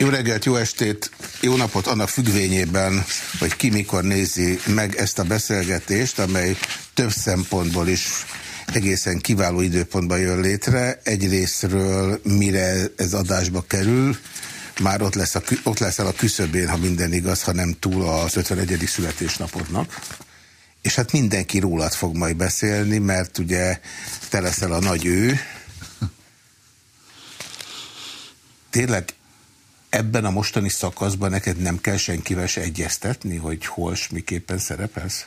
Jó reggelt, jó estét, jó napot annak függvényében, hogy ki mikor nézi meg ezt a beszélgetést, amely több szempontból is egészen kiváló időpontban jön létre. Egyrésztről, mire ez adásba kerül, már ott lesz, a, ott leszel a küszöbén, ha minden igaz, ha nem túl az 51. születésnapodnak. És hát mindenki rólad fog majd beszélni, mert ugye te leszel a nagy ő. Tényleg ebben a mostani szakaszban neked nem kell senkivel se egyeztetni, hogy hol s miképpen szerepelsz?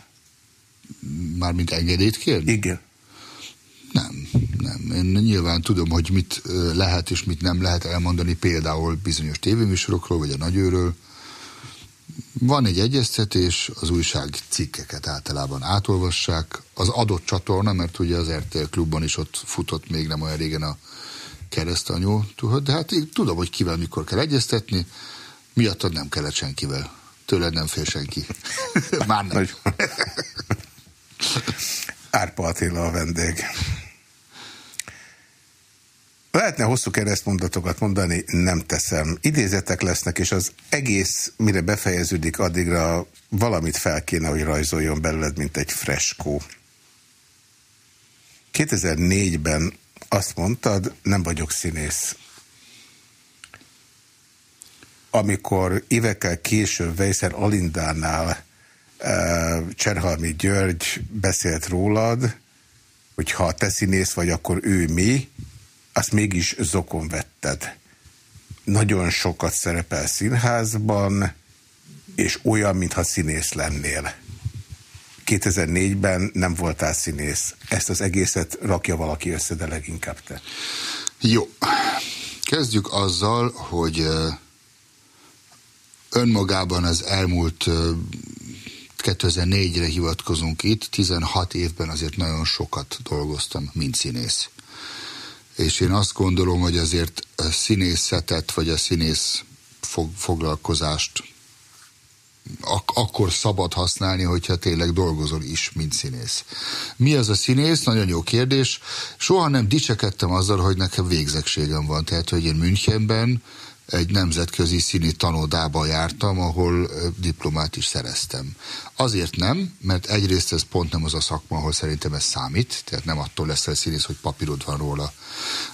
Mármint engedélyt kérni? Igen. Nem, nem. Én nyilván tudom, hogy mit lehet és mit nem lehet elmondani például bizonyos tévéműsorokról, vagy a nagyőről. Van egy egyeztetés, az újság cikkeket általában átolvassák. Az adott csatorna, mert ugye az RTL klubban is ott futott még nem olyan régen a keresztanyú, de hát én tudom, hogy kivel mikor kell egyeztetni, miattad nem kellett senkivel. Tőled nem fél senki. Már nem. Árpa Attila a vendég. Lehetne hosszú keresztmondatokat mondani, nem teszem. Idézetek lesznek, és az egész, mire befejeződik, addigra valamit fel kéne, hogy rajzoljon belőled, mint egy freskó. 2004-ben azt mondtad, nem vagyok színész. Amikor évekkel később Vejszer Alindánál uh, Cserhalmi György beszélt rólad, hogy ha te színész vagy, akkor ő mi, azt mégis zokon vetted. Nagyon sokat szerepel színházban, és olyan, mintha színész lennél. 2004-ben nem voltál színész. Ezt az egészet rakja valaki össze, de leginkább te. Jó. Kezdjük azzal, hogy önmagában az elmúlt 2004-re hivatkozunk itt, 16 évben azért nagyon sokat dolgoztam, mint színész. És én azt gondolom, hogy azért a színészetet, vagy a színész foglalkozást ak- akkor szabad használni, hogyha tényleg dolgozol is, mint színész. Mi az a színész? Nagyon jó kérdés. Soha nem dicsekedtem azzal, hogy nekem végzegségem van. Tehát, hogy én Münchenben egy nemzetközi színi tanodába jártam, ahol diplomát is szereztem. Azért nem, mert egyrészt ez pont nem az a szakma, ahol szerintem ez számít, tehát nem attól lesz egy színész, hogy papírod van róla.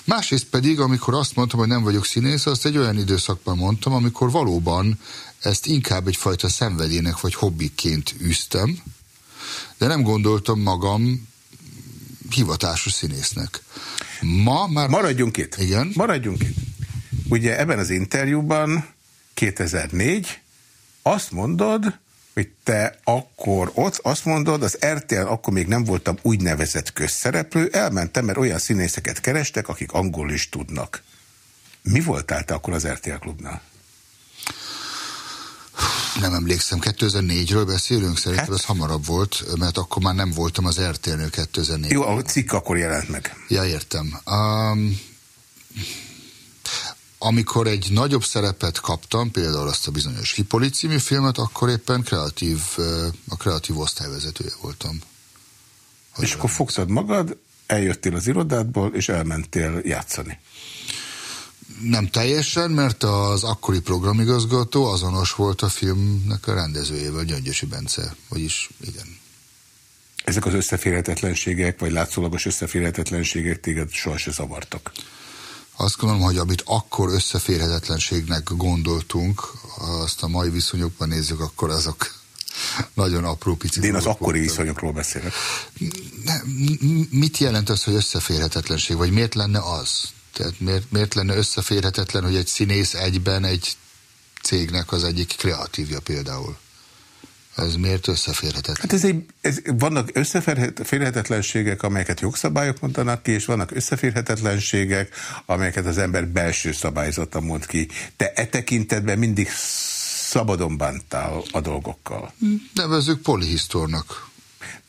Másrészt pedig, amikor azt mondtam, hogy nem vagyok színész, azt egy olyan időszakban mondtam, amikor valóban ezt inkább egyfajta szenvedének vagy hobbiként üztem, de nem gondoltam magam hivatásos színésznek. Ma már... Maradjunk itt. Igen? Maradjunk itt. Ugye ebben az interjúban 2004 azt mondod, hogy te akkor ott, azt mondod, az RTL akkor még nem voltam úgynevezett közszereplő, elmentem, mert olyan színészeket kerestek, akik angol is tudnak. Mi voltál te akkor az RTL klubnál? Nem emlékszem, 2004-ről beszélünk, szerintem hát? ez hamarabb volt, mert akkor már nem voltam az RTL-nél 2004 Jó, a cikk akkor jelent meg. Ja, értem. Um, amikor egy nagyobb szerepet kaptam, például azt a bizonyos Hippolyt című filmet, akkor éppen kreatív, a kreatív osztályvezetője voltam. Hogy és akkor fogszad magad, eljöttél az irodádból, és elmentél játszani. Nem teljesen, mert az akkori programigazgató azonos volt a filmnek a rendezőjével, Gyöngyösi Bence, vagyis igen. Ezek az összeférhetetlenségek, vagy látszólagos összeférhetetlenségek téged sohasem zavartak? Azt gondolom, hogy amit akkor összeférhetetlenségnek gondoltunk, azt a mai viszonyokban nézzük, akkor azok nagyon apró pici. én az akkori viszonyokról beszélek. Ne, mit jelent az, hogy összeférhetetlenség, vagy miért lenne az? Tehát miért, miért lenne összeférhetetlen, hogy egy színész egyben egy cégnek az egyik kreatívja például? Ez miért összeférhetetlen? Hát ez egy, ez, vannak összeférhetetlenségek, amelyeket jogszabályok mondanak ki, és vannak összeférhetetlenségek, amelyeket az ember belső szabályzata mond ki. Te e tekintetben mindig szabadon bántál a dolgokkal. Nevezzük polihisztornak.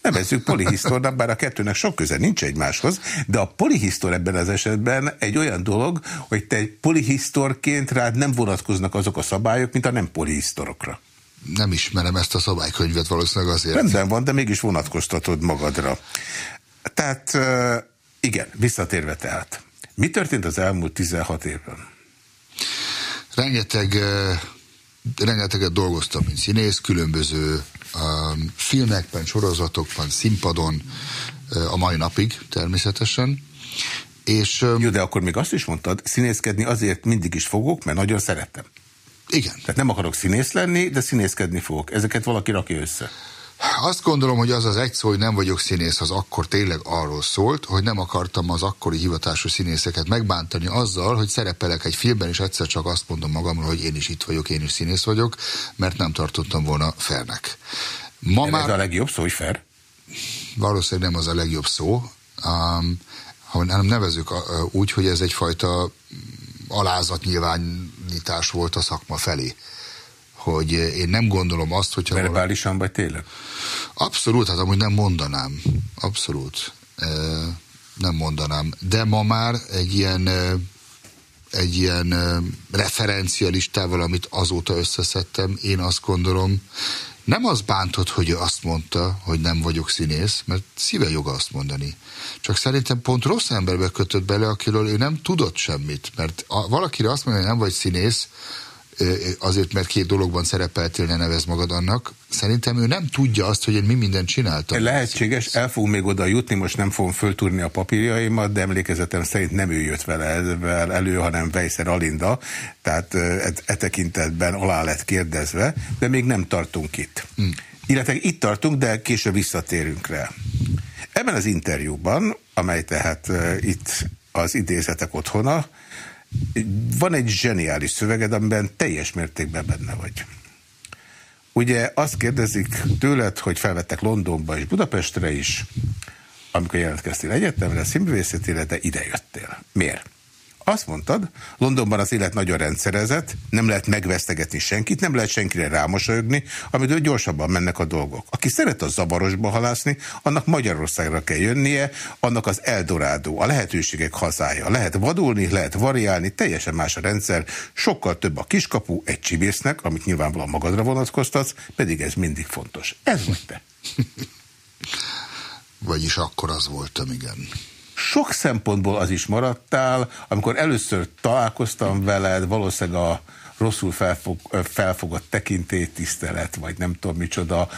Nevezzük polihisztornak, bár a kettőnek sok köze nincs egymáshoz, de a polihisztor ebben az esetben egy olyan dolog, hogy te egy polihisztorként rád nem vonatkoznak azok a szabályok, mint a nem polihisztorokra nem ismerem ezt a szabálykönyvet valószínűleg azért. Rendben van, de mégis vonatkoztatod magadra. Tehát igen, visszatérve tehát. Mi történt az elmúlt 16 évben? rengeteg, rengeteget dolgoztam, mint színész, különböző filmekben, sorozatokban, színpadon, a mai napig természetesen. És, Jó, de akkor még azt is mondtad, színészkedni azért mindig is fogok, mert nagyon szerettem. Igen. Tehát nem akarok színész lenni, de színészkedni fogok. Ezeket valaki rakja össze. Azt gondolom, hogy az az egy szó, hogy nem vagyok színész, az akkor tényleg arról szólt, hogy nem akartam az akkori hivatású színészeket megbántani azzal, hogy szerepelek egy filmben, és egyszer csak azt mondom magamról, hogy én is itt vagyok, én is színész vagyok, mert nem tartottam volna fernek. Ma már... Ez a legjobb szó, hogy fer? Valószínűleg nem az a legjobb szó, um, hanem nevezük úgy, hogy ez egyfajta alázatnyilvánítás volt a szakma felé hogy én nem gondolom azt, hogyha... Verbálisan vagy tényleg? Abszolút, hát amúgy nem mondanám. Abszolút. Nem mondanám. De ma már egy ilyen egy ilyen referencialistával, amit azóta összeszedtem, én azt gondolom, nem az bántott, hogy ő azt mondta, hogy nem vagyok színész, mert szíve joga azt mondani. Csak szerintem pont rossz emberbe kötött bele, akiről ő nem tudott semmit. Mert a, valakire azt mondja, hogy nem vagy színész, azért, mert két dologban szerepeltél, ne nevez magad annak. Szerintem ő nem tudja azt, hogy én mi mindent csináltam. Lehetséges, el fogunk még oda jutni, most nem fogom föltúrni a papírjaimat, de emlékezetem szerint nem ő jött vele elő, hanem Vejszer Alinda, tehát e, e tekintetben alá lett kérdezve, de még nem tartunk itt. Hmm. Illetve itt tartunk, de később visszatérünk rá. Ebben az interjúban, amely tehát itt az idézetek otthona, van egy zseniális szöveged, amiben teljes mértékben benne vagy. Ugye azt kérdezik tőled, hogy felvettek Londonba és Budapestre is, amikor jelentkeztél egyetemre, színművészetére, de idejöttél. Miért? Azt mondtad, Londonban az élet nagyon rendszerezett, nem lehet megvesztegetni senkit, nem lehet senkire rámosolyogni, amitől gyorsabban mennek a dolgok. Aki szeret a zavarosba halászni, annak Magyarországra kell jönnie, annak az Eldorádó, a lehetőségek hazája. Lehet vadulni, lehet variálni, teljesen más a rendszer, sokkal több a kiskapu egy csibésznek, amit nyilvánvalóan magadra vonatkoztatsz, pedig ez mindig fontos. Ez vagy te. Vagyis akkor az voltam, igen sok szempontból az is maradtál, amikor először találkoztam veled, valószínűleg a rosszul felfog, felfogott tekintélytisztelet, vagy nem tudom micsoda,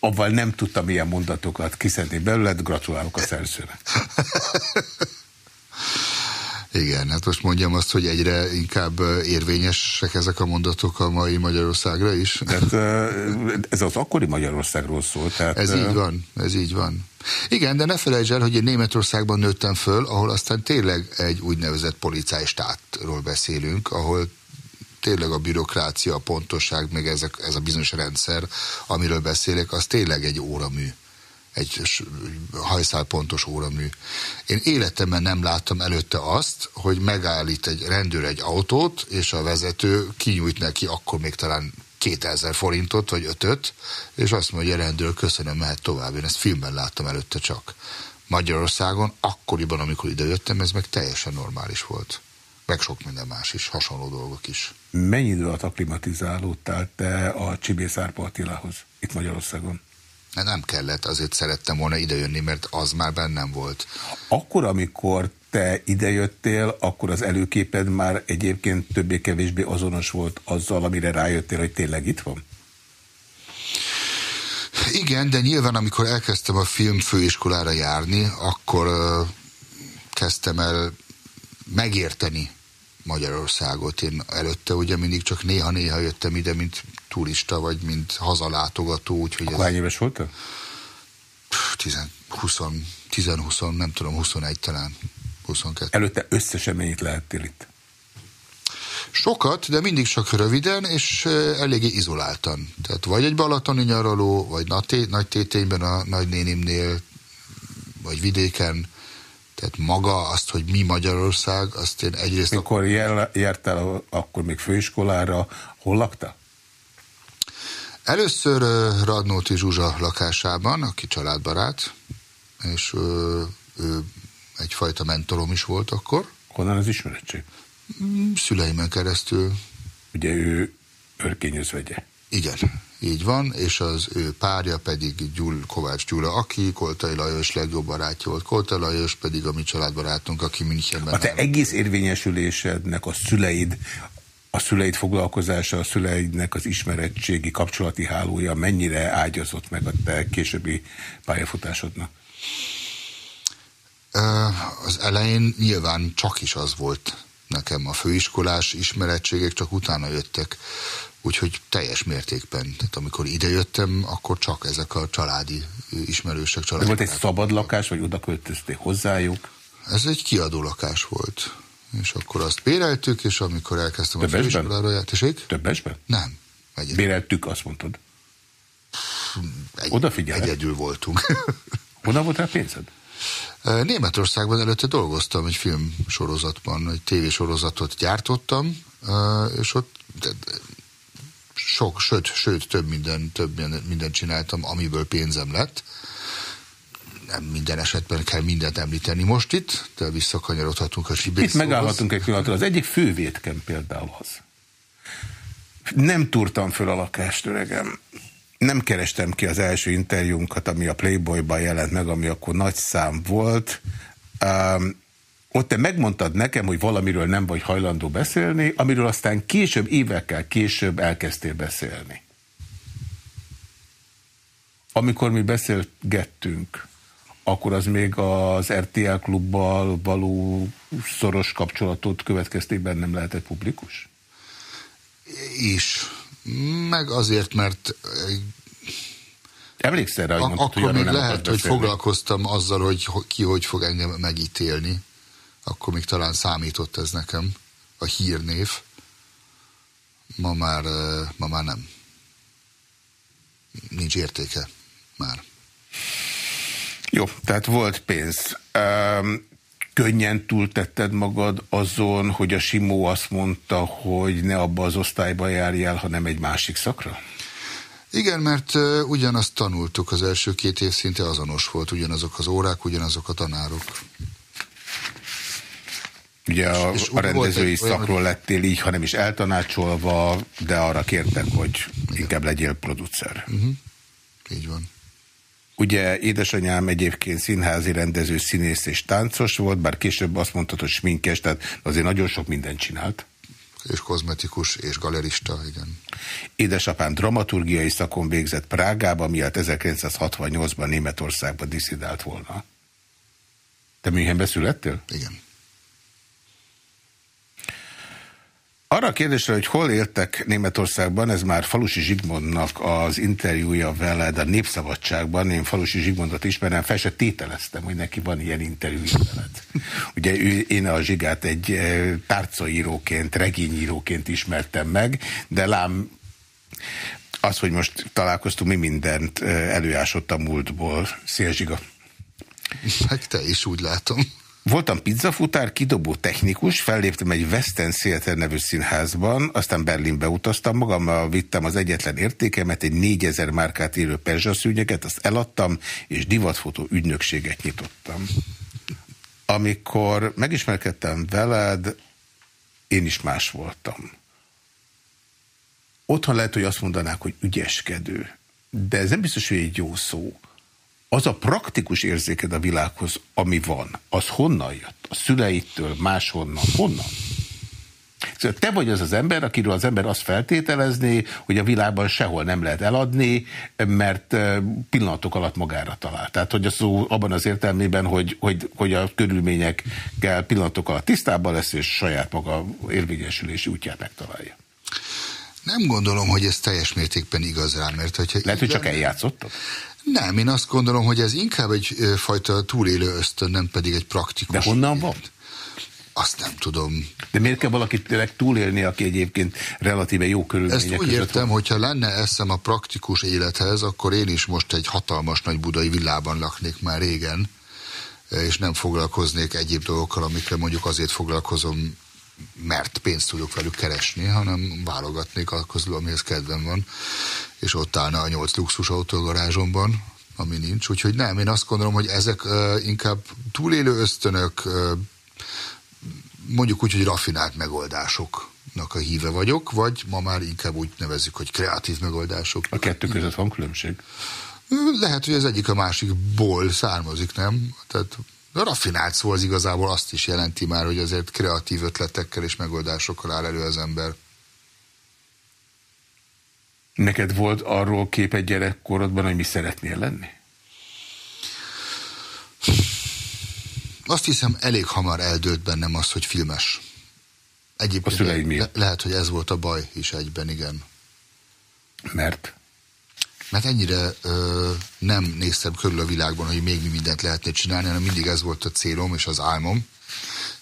avval nem tudtam ilyen mondatokat kiszedni belőled, gratulálok a szerzőnek. Igen, hát most mondjam azt, hogy egyre inkább érvényesek ezek a mondatok a mai Magyarországra is. Tehát ez az akkori Magyarországról szól. Tehát, ez így van, ez így van. Igen, de ne felejtsd el, hogy én Németországban nőttem föl, ahol aztán tényleg egy úgynevezett policájstátról beszélünk, ahol tényleg a bürokrácia, a pontosság, meg ezek, ez a bizonyos rendszer, amiről beszélek, az tényleg egy óramű egy hajszálpontos óramű. Én életemben nem láttam előtte azt, hogy megállít egy rendőr egy autót, és a vezető kinyújt neki akkor még talán 2000 forintot, vagy ötöt, és azt mondja, a rendőr, köszönöm, mehet tovább. Én ezt filmben láttam előtte csak. Magyarországon, akkoriban, amikor idejöttem, ez meg teljesen normális volt. Meg sok minden más is, hasonló dolgok is. Mennyi idő alatt aklimatizálódtál te a Csibész Árpa Attilához itt Magyarországon? Nem kellett, azért szerettem volna idejönni, mert az már bennem volt. Akkor, amikor te idejöttél, akkor az előképed már egyébként többé-kevésbé azonos volt azzal, amire rájöttél, hogy tényleg itt van? Igen, de nyilván amikor elkezdtem a film főiskolára járni, akkor uh, kezdtem el megérteni Magyarországot. Én előtte ugye mindig csak néha-néha jöttem ide, mint turista, vagy mint hazalátogató. Úgyhogy Akkor ez... hány éves voltál? 10-20, nem tudom, 21 talán. 22. Előtte összesen mennyit lehettél itt? Sokat, de mindig csak röviden, és eléggé izoláltan. Tehát vagy egy balatoni nyaraló, vagy nagy tétényben a nagynénimnél, vagy vidéken, tehát maga azt, hogy mi Magyarország, azt én egyrészt... Mikor jártál akkor még főiskolára, hol laktál? Először Radnóti Zsuzsa lakásában, aki családbarát, és ő, ő egyfajta mentorom is volt akkor. Honnan az ismeretség? Mm, szüleimen keresztül. Ugye ő örkényözvegye. Igen, így van, és az ő párja pedig Gyul, Kovács Gyula, aki Koltai Lajos legjobb barátja volt. Koltai Lajos pedig a mi családbarátunk, aki Münchenben... A te egész érvényesülésednek a szüleid a szüleid foglalkozása, a szüleidnek az ismerettségi kapcsolati hálója mennyire ágyazott meg a te későbbi pályafutásodnak? Az elején nyilván csak is az volt nekem a főiskolás ismerettségek, csak utána jöttek, úgyhogy teljes mértékben. Tehát amikor idejöttem, akkor csak ezek a családi ismerősök. Családi volt egy szabad lakás, vagy oda költöztél hozzájuk? Ez egy kiadó lakás volt. És akkor azt béreltük, és amikor elkezdtem Többesben? a főiskolára játésék. Többesben? Nem. Egyedül. Béreltük, azt mondtad. Egy, Odafigyelek. Egyedül voltunk. Honnan volt rá pénzed? Németországban előtte dolgoztam egy filmsorozatban, egy tévésorozatot gyártottam, és ott sok, sőt, sőt több minden, több mindent csináltam, amiből pénzem lett. Nem minden esetben kell mindent említeni most itt, de visszakanyarodhatunk a sibészóhoz. Itt megállhatunk egy pillanatra. Az egyik fővétkem például az. Nem túrtam föl a lakást, öregem nem kerestem ki az első interjúnkat, ami a Playboyban jelent meg, ami akkor nagy szám volt. Um, ott te megmondtad nekem, hogy valamiről nem vagy hajlandó beszélni, amiről aztán később, évekkel később elkezdtél beszélni. Amikor mi beszélgettünk, akkor az még az RTL klubbal való szoros kapcsolatot következtében nem lehetett publikus? És meg azért, mert Emlékszel rá, hogy mondtad, Akkor hogy még lehet, hogy foglalkoztam azzal, hogy ki hogy fog engem megítélni. Akkor még talán számított ez nekem, a hírnév. Ma már, ma már nem. Nincs értéke már. Jó, tehát volt pénz. Um, könnyen túltetted magad azon, hogy a Simó azt mondta, hogy ne abba az osztályba járjál, hanem egy másik szakra? Igen, mert ugyanazt tanultuk az első két év szinte azonos volt, ugyanazok az órák, ugyanazok a tanárok. Ugye a, és, a rendezői szakról olyan, lettél így, hanem is eltanácsolva, de arra kértek, hogy igen. inkább legyél producer. Uh mhm. -huh. Így van. Ugye édesanyám egyébként színházi rendező, színész és táncos volt, bár később azt mondtad, hogy sminkes, tehát azért nagyon sok mindent csinált. És kozmetikus, és galerista, igen. Édesapám dramaturgiai szakon végzett Prágába, miatt 1968-ban Németországba diszidált volna. Te Münchenbe születtél? Igen. Arra a kérdésre, hogy hol éltek Németországban, ez már Falusi Zsigmondnak az interjúja veled a Népszabadságban, én Falusi Zsigmondot ismerem, fel se tételeztem, hogy neki van ilyen interjúja veled. Ugye ő, én a Zsigát egy eh, tárcaíróként, regényíróként ismertem meg, de lám az, hogy most találkoztunk, mi mindent eh, előásott a múltból. Szia Zsiga! Meg te is úgy látom. Voltam pizzafutár, kidobó technikus, felléptem egy Western Theater nevű színházban, aztán Berlinbe utaztam, magammal vittem az egyetlen értékemet, egy 4000 márkát érő perzsaszűnyeget, azt eladtam, és divatfotó ügynökséget nyitottam. Amikor megismerkedtem veled, én is más voltam. Otthon lehet, hogy azt mondanák, hogy ügyeskedő, de ez nem biztos, hogy egy jó szó az a praktikus érzéked a világhoz, ami van, az honnan jött? A szüleittől, máshonnan? Honnan? Szóval te vagy az az ember, akiről az ember azt feltételezné, hogy a világban sehol nem lehet eladni, mert pillanatok alatt magára talál. Tehát, hogy a szó abban az értelmében, hogy, hogy, hogy a körülményekkel pillanatok alatt tisztában lesz, és saját maga érvényesülési útját megtalálja. Nem gondolom, hogy ez teljes mértékben igaz rám, mert hogyha... Lehet, hogy csak eljátszottak? Nem, én azt gondolom, hogy ez inkább egy fajta túlélő ösztön, nem pedig egy praktikus. De honnan van? Azt nem tudom. De miért kell valakit tényleg túlélni, aki egyébként relatíve jó körülmények Ezt úgy értem, van? hogyha lenne eszem a praktikus élethez, akkor én is most egy hatalmas nagy budai villában laknék már régen, és nem foglalkoznék egyéb dolgokkal, amikkel mondjuk azért foglalkozom, mert pénzt tudok velük keresni, hanem válogatnék a közül, amihez kedvem van, és ott állna a nyolc luxus autó garázsomban, ami nincs. Úgyhogy nem, én azt gondolom, hogy ezek uh, inkább túlélő ösztönök, uh, mondjuk úgy, hogy rafinált megoldásoknak a híve vagyok, vagy ma már inkább úgy nevezzük, hogy kreatív megoldások. A kettő között van különbség? Lehet, hogy az egyik a másikból származik, nem? Tehát a raffinált szó az igazából azt is jelenti már, hogy azért kreatív ötletekkel és megoldásokkal áll elő az ember. Neked volt arról képet gyerekkorodban, hogy mi szeretnél lenni? Azt hiszem, elég hamar eldőlt bennem az, hogy filmes. Egyébként le, le, lehet, hogy ez volt a baj is egyben, igen. Mert? Mert ennyire ö, nem néztem körül a világban, hogy még mi mindent lehetne csinálni, hanem mindig ez volt a célom és az álmom.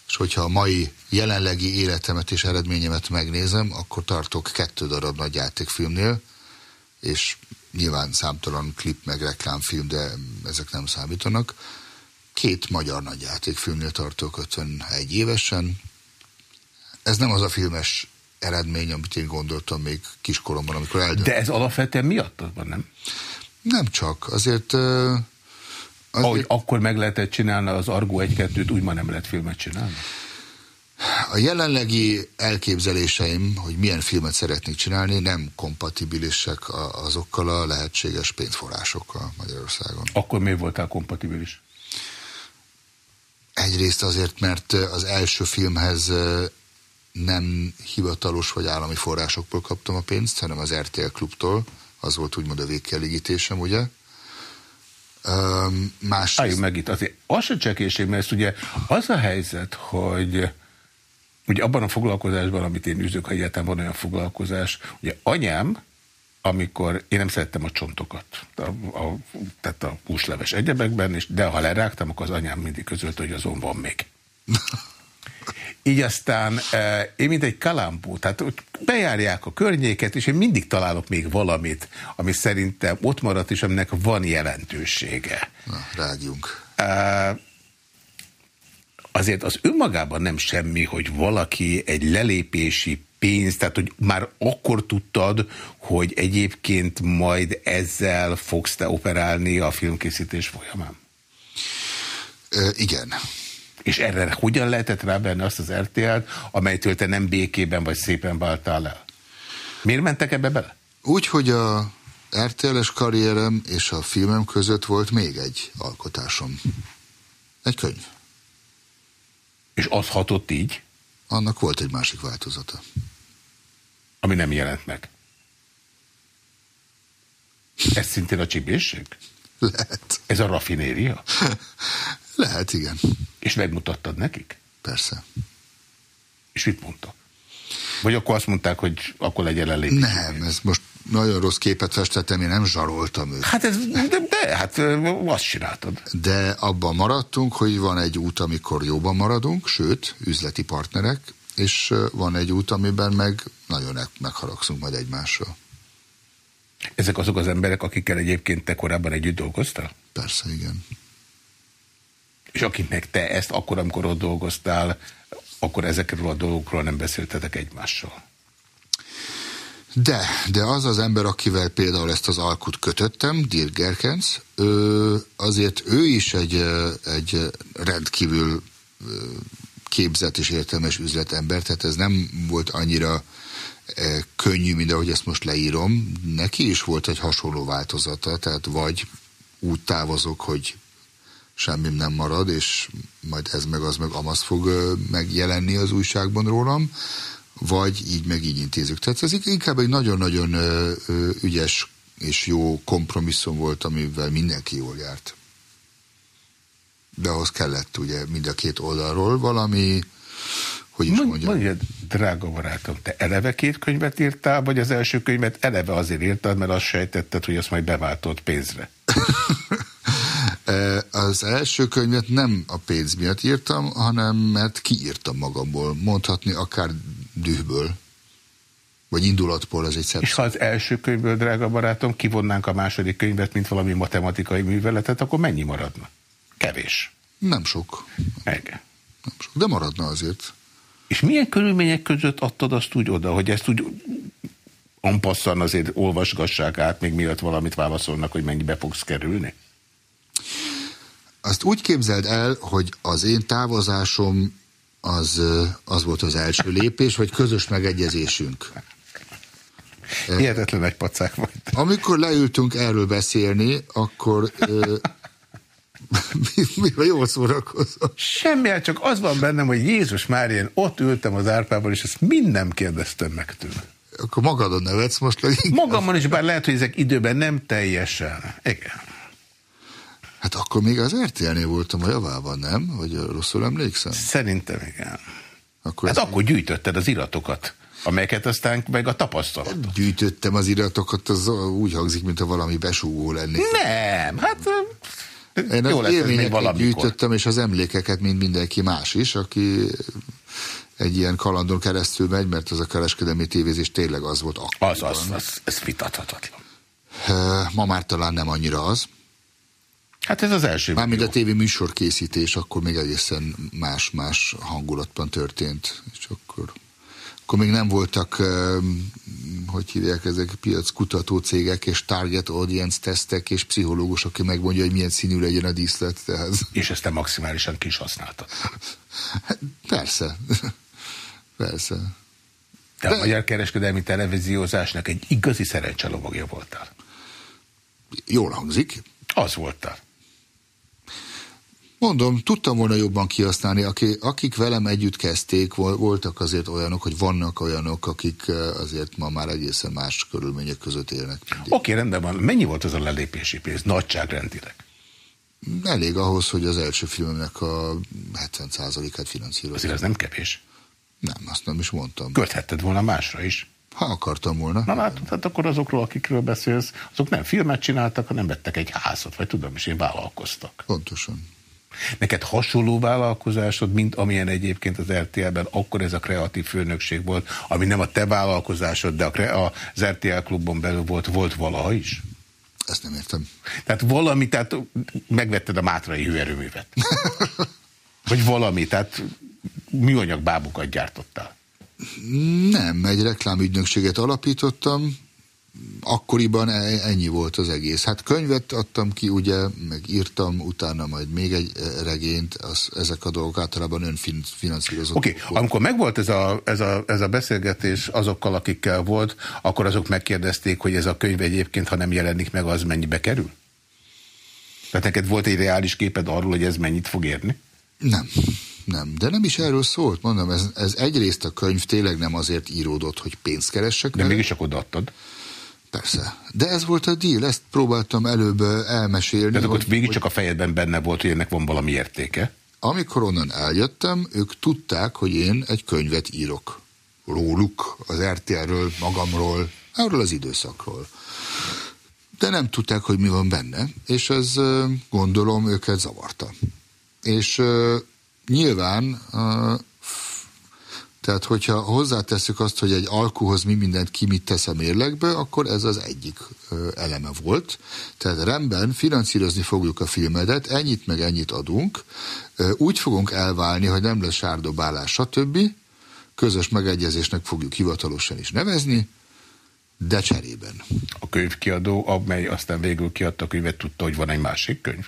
És hogyha a mai jelenlegi életemet és eredményemet megnézem, akkor tartok kettő darab nagy játékfilmnél, és nyilván számtalan klip meg reklámfilm, de ezek nem számítanak. Két magyar nagy játékfilmnél tartok 51 évesen. Ez nem az a filmes eredmény, amit én gondoltam még kiskoromban, amikor eldönt. De ez alapvetően miatt van, nem? Nem csak, azért... azért... Ahogy akkor meg lehetett csinálni az Argo 1-2-t, úgy ma nem lehet filmet csinálni? A jelenlegi elképzeléseim, hogy milyen filmet szeretnék csinálni, nem kompatibilisek azokkal a lehetséges pénzforrásokkal Magyarországon. Akkor miért voltál kompatibilis? Egyrészt azért, mert az első filmhez nem hivatalos vagy állami forrásokból kaptam a pénzt, hanem az RTL klubtól, az volt úgymond a végkielégítésem, ugye? Más. Álljunk meg itt, azért az se csekéség, mert ugye az a helyzet, hogy ugye abban a foglalkozásban, amit én üzök, ha egyáltalán van olyan foglalkozás, ugye anyám, amikor én nem szerettem a csontokat, a, a, tehát a húsleves egyebekben, és, de ha lerágtam, akkor az anyám mindig közölt, hogy azon van még. Így aztán e, én mint egy kalambó, tehát bejárják a környéket, és én mindig találok még valamit, ami szerintem ott maradt, és aminek van jelentősége. Na, rágjunk. E, azért az önmagában nem semmi, hogy valaki egy lelépési pénz, tehát hogy már akkor tudtad, hogy egyébként majd ezzel fogsz te operálni a filmkészítés folyamán? Ö, igen. És erre hogyan lehetett rávenni azt az RTL-t, amelytől te nem békében vagy szépen váltál el? Miért mentek ebbe bele? Úgy, hogy a RTL-es karrierem és a filmem között volt még egy alkotásom. Egy könyv. És az hatott így? Annak volt egy másik változata. Ami nem jelent meg. Ez szintén a csibészség? Lehet. Ez a rafinéria? Lehet, igen. És megmutattad nekik? Persze. És mit mondtak? Vagy akkor azt mondták, hogy akkor legyen elég? Nem, ez most nagyon rossz képet festettem, én nem zsaroltam őt. Hát ez, de, de hát azt csináltad. De abban maradtunk, hogy van egy út, amikor jóban maradunk, sőt, üzleti partnerek, és van egy út, amiben meg nagyon megharagszunk majd egymásra. Ezek azok az emberek, akikkel egyébként te korábban együtt dolgoztál? Persze, igen. És akiknek te ezt akkor, amikor ott dolgoztál, akkor ezekről a dolgokról nem beszéltetek egymással? De, de az az ember, akivel például ezt az alkut kötöttem, Dirk Gerkens, ő, azért ő is egy, egy rendkívül képzett és értelmes üzletember, tehát ez nem volt annyira könnyű, mint ahogy ezt most leírom. Neki is volt egy hasonló változata, tehát vagy úgy távozok, hogy semmim nem marad, és majd ez meg az meg amaz fog megjelenni az újságban rólam, vagy így meg így intézők. Tehát ez inkább egy nagyon-nagyon ügyes és jó kompromisszum volt, amivel mindenki jól járt. De ahhoz kellett ugye mind a két oldalról valami, hogy is mondjam. Mondja, drága barátom, te eleve két könyvet írtál, vagy az első könyvet eleve azért írtad, mert azt sejtetted, hogy azt majd beváltott pénzre? az első könyvet nem a pénz miatt írtam, hanem mert kiírtam magamból, mondhatni akár dühből, vagy indulatból, ez egy szebb. És ha az első könyvből, drága barátom, kivonnánk a második könyvet, mint valami matematikai műveletet, akkor mennyi maradna? Kevés. Nem sok. Igen. Nem sok, de maradna azért. És milyen körülmények között adtad azt úgy oda, hogy ezt úgy ampasszan azért olvasgassák át, még miatt valamit válaszolnak, hogy mennyibe fogsz kerülni? Azt úgy képzeld el, hogy az én távozásom az, az volt az első lépés, vagy közös megegyezésünk. Hihetetlen egy pacák volt. Amikor leültünk erről beszélni, akkor mi, mi jól szórakozom. Semmi, hát csak az van bennem, hogy Jézus már én ott ültem az árpában, és ezt minden kérdeztem meg tőle. Akkor magadon nevetsz most leginkább. Magamon is, bár lehet, hogy ezek időben nem teljesen. Igen. Hát akkor még az RTL-nél voltam a javában, nem? Vagy rosszul emlékszem? Szerintem igen. Akkor hát akkor gyűjtötted az iratokat, amelyeket aztán meg a tapasztalatot. Gyűjtöttem az iratokat, az úgy hangzik, mint ha valami besúgó lennék. Nem, hát én az élményeket gyűjtöttem, és az emlékeket, mint mindenki más is, aki egy ilyen kalandon keresztül megy, mert az a kereskedelmi tévézés tényleg az volt akkor. Az, az, az, ez vitathatatlan. Ma már talán nem annyira az. Hát ez az első. Mármint a tévé műsor készítés, akkor még egészen más-más hangulatban történt. És akkor, akkor még nem voltak, hogy hívják ezek, piackutató cégek és target audience tesztek és pszichológus, aki megmondja, hogy milyen színű legyen a díszlet. Tehát... És ezt te maximálisan kis használtad. Persze. Persze. Te De... a magyar kereskedelmi televíziózásnak egy igazi szerencselovagja voltál. Jól hangzik. Az voltál. Mondom, tudtam volna jobban kihasználni, akik, akik velem együtt kezdték, voltak azért olyanok, hogy vannak olyanok, akik eh, azért ma már egészen más körülmények között élnek. Oké, okay, rendben van. Mennyi volt az a lelépési pénz, nagyságrendileg? Elég ahhoz, hogy az első filmnek a 70%-át finanszírozni. Azért ez nem kevés. Nem, azt nem is mondtam. Költhetted volna másra is. Ha akartam volna. Na látod, hát akkor azokról, akikről beszélsz, azok nem filmet csináltak, hanem vettek egy házat, vagy tudom is, én vállalkoztak. Pontosan. Neked hasonló vállalkozásod, mint amilyen egyébként az RTL-ben, akkor ez a kreatív főnökség volt, ami nem a te vállalkozásod, de a, az RTL klubban belül volt, volt valaha is? Ezt nem értem. Tehát valami, tehát megvetted a Mátrai hőerőművet. Vagy valami, tehát műanyag bábukat gyártottál. Nem, egy reklámügynökséget alapítottam, akkoriban e- ennyi volt az egész. Hát könyvet adtam ki, ugye, meg írtam, utána majd még egy e, regényt, az, ezek a dolgok általában önfinanszírozott. Oké, okay. amikor megvolt ez a, ez, a, ez a beszélgetés azokkal, akikkel volt, akkor azok megkérdezték, hogy ez a könyv egyébként, ha nem jelenik meg, az mennyibe kerül? Tehát neked volt egy reális képed arról, hogy ez mennyit fog érni? Nem. Nem, de nem is erről szólt, mondom, ez, ez egyrészt a könyv tényleg nem azért íródott, hogy pénzt keressek. De mégis csak odaadtad. Persze. De ez volt a deal, ezt próbáltam előbb elmesélni. De akkor végig csak a fejedben benne volt, hogy ennek van valami értéke? Amikor onnan eljöttem, ők tudták, hogy én egy könyvet írok. Róluk, az RTL-ről, magamról, arról az időszakról. De nem tudták, hogy mi van benne, és ez gondolom őket zavarta. És nyilván tehát, hogyha hozzátesszük azt, hogy egy alkuhoz mi mindent ki mit tesz a mérlegbe, akkor ez az egyik eleme volt. Tehát rendben, finanszírozni fogjuk a filmedet, ennyit meg ennyit adunk, úgy fogunk elválni, hogy nem lesz sárdobálás, stb. Közös megegyezésnek fogjuk hivatalosan is nevezni, de cserében. A könyvkiadó, amely aztán végül kiadta a könyvet, tudta, hogy van egy másik könyv?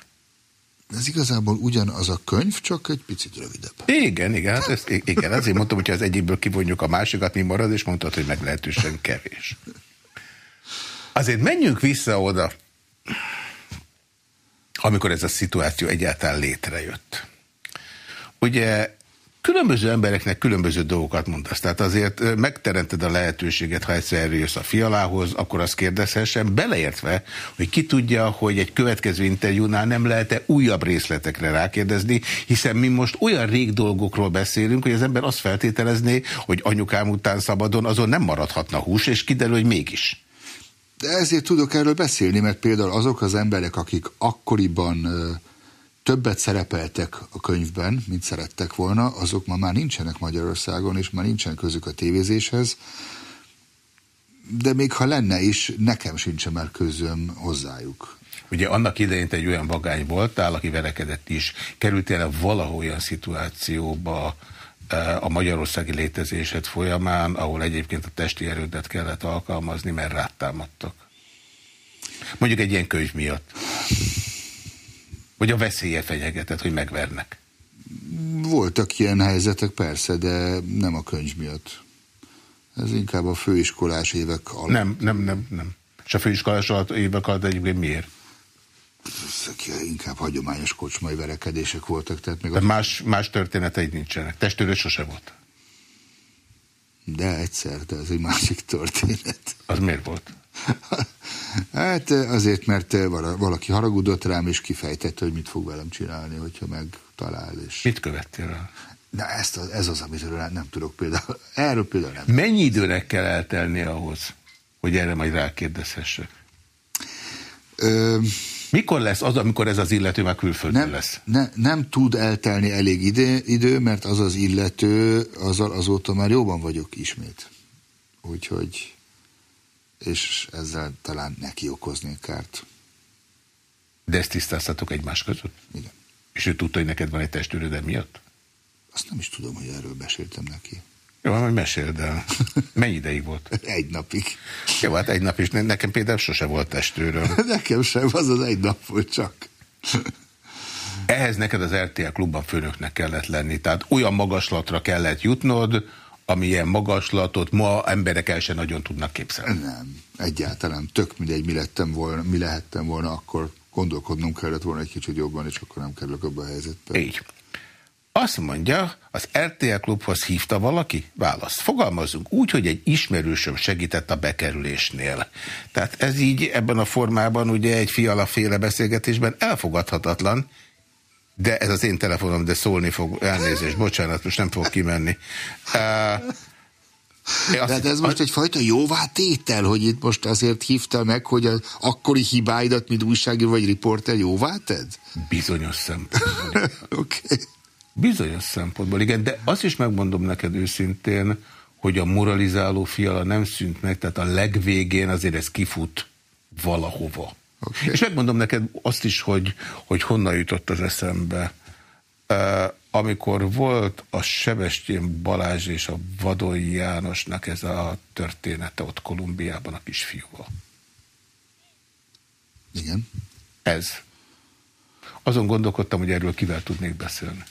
Ez igazából ugyanaz a könyv, csak egy picit rövidebb. Igen, igen, hát ezt, igen, azért mondtam, hogy az egyikből kivonjuk a másikat, mi marad, és mondtad, hogy meglehetősen kevés. Azért menjünk vissza oda, amikor ez a szituáció egyáltalán létrejött. Ugye különböző embereknek különböző dolgokat mondasz. Tehát azért megteremted a lehetőséget, ha egyszer eljössz a fialához, akkor azt kérdezhessen, beleértve, hogy ki tudja, hogy egy következő interjúnál nem lehet-e újabb részletekre rákérdezni, hiszen mi most olyan rég dolgokról beszélünk, hogy az ember azt feltételezné, hogy anyukám után szabadon azon nem maradhatna hús, és kiderül, hogy mégis. De ezért tudok erről beszélni, mert például azok az emberek, akik akkoriban többet szerepeltek a könyvben, mint szerettek volna, azok ma már nincsenek Magyarországon, és már nincsen közük a tévézéshez, de még ha lenne is, nekem sincsen már közöm hozzájuk. Ugye annak idején egy olyan vagány voltál, aki verekedett is. Kerültél -e valahol olyan szituációba e, a magyarországi létezésed folyamán, ahol egyébként a testi erődet kellett alkalmazni, mert rátámadtak? Mondjuk egy ilyen könyv miatt. Vagy a veszélye fenyegetett, hogy megvernek? Voltak ilyen helyzetek, persze, de nem a könyv miatt. Ez inkább a főiskolás évek alatt. Nem, nem, nem, nem. És a főiskolás évek alatt egyébként miért? Ezek inkább hagyományos kocsmai verekedések voltak. Tehát még a... más, más történeteid nincsenek. Testőrös sose volt? De egyszer, de az egy másik történet. Az miért volt? hát azért, mert valaki haragudott rám, és kifejtette, hogy mit fog velem csinálni, hogyha megtalál. És... Mit követtél rá? Na ezt az, ez az, amiről nem tudok például. Erről például nem. Mennyi időnek kell eltelni ahhoz, hogy erre majd rákérdezhessek? Ö... Mikor lesz az, amikor ez az illető már külföldön nem, lesz? Ne, nem tud eltelni elég idő, idő, mert az az illető, azzal azóta már jóban vagyok ismét. Úgyhogy, és ezzel talán neki okozni kárt. De ezt tisztáztatok egymás között? Igen. És ő tudta, hogy neked van egy testőröd miatt? Azt nem is tudom, hogy erről beszéltem neki. Jó, hogy meséld el. Mennyi ideig volt? Egy napig. Jó, hát egy nap is. Nekem például sose volt testőről. Nekem sem, az az egy nap volt csak. Ehhez neked az RTL klubban főnöknek kellett lenni. Tehát olyan magaslatra kellett jutnod, amilyen magaslatot ma emberek el sem nagyon tudnak képzelni. Nem, egyáltalán. Tök mindegy, mi lettem volna, mi lehettem volna, akkor gondolkodnom kellett volna egy kicsit jobban, és akkor nem kerülök abba a helyzetbe. Így. Azt mondja, az RTL klubhoz hívta valaki? Választ. Fogalmazunk úgy, hogy egy ismerősöm segített a bekerülésnél. Tehát ez így ebben a formában ugye egy fialaféle beszélgetésben elfogadhatatlan, de ez az én telefonom, de szólni fog, elnézést, bocsánat, most nem fog kimenni. Uh, de hát ez most egyfajta jóvátétel, hogy itt most azért hívta meg, hogy az akkori hibáidat, mint újságíró vagy riporter jóvá tedd? Bizonyos szempontból. Oké. Okay. Bizonyos szempontból, igen, de azt is megmondom neked őszintén, hogy a moralizáló fiala nem szűnt meg, tehát a legvégén azért ez kifut valahova. Okay. És megmondom neked azt is, hogy, hogy honnan jutott az eszembe. Uh, amikor volt a Sebestyén Balázs és a Vadon Jánosnak ez a története ott Kolumbiában a kisfiúval. Igen. Ez. Azon gondolkodtam, hogy erről kivel tudnék beszélni.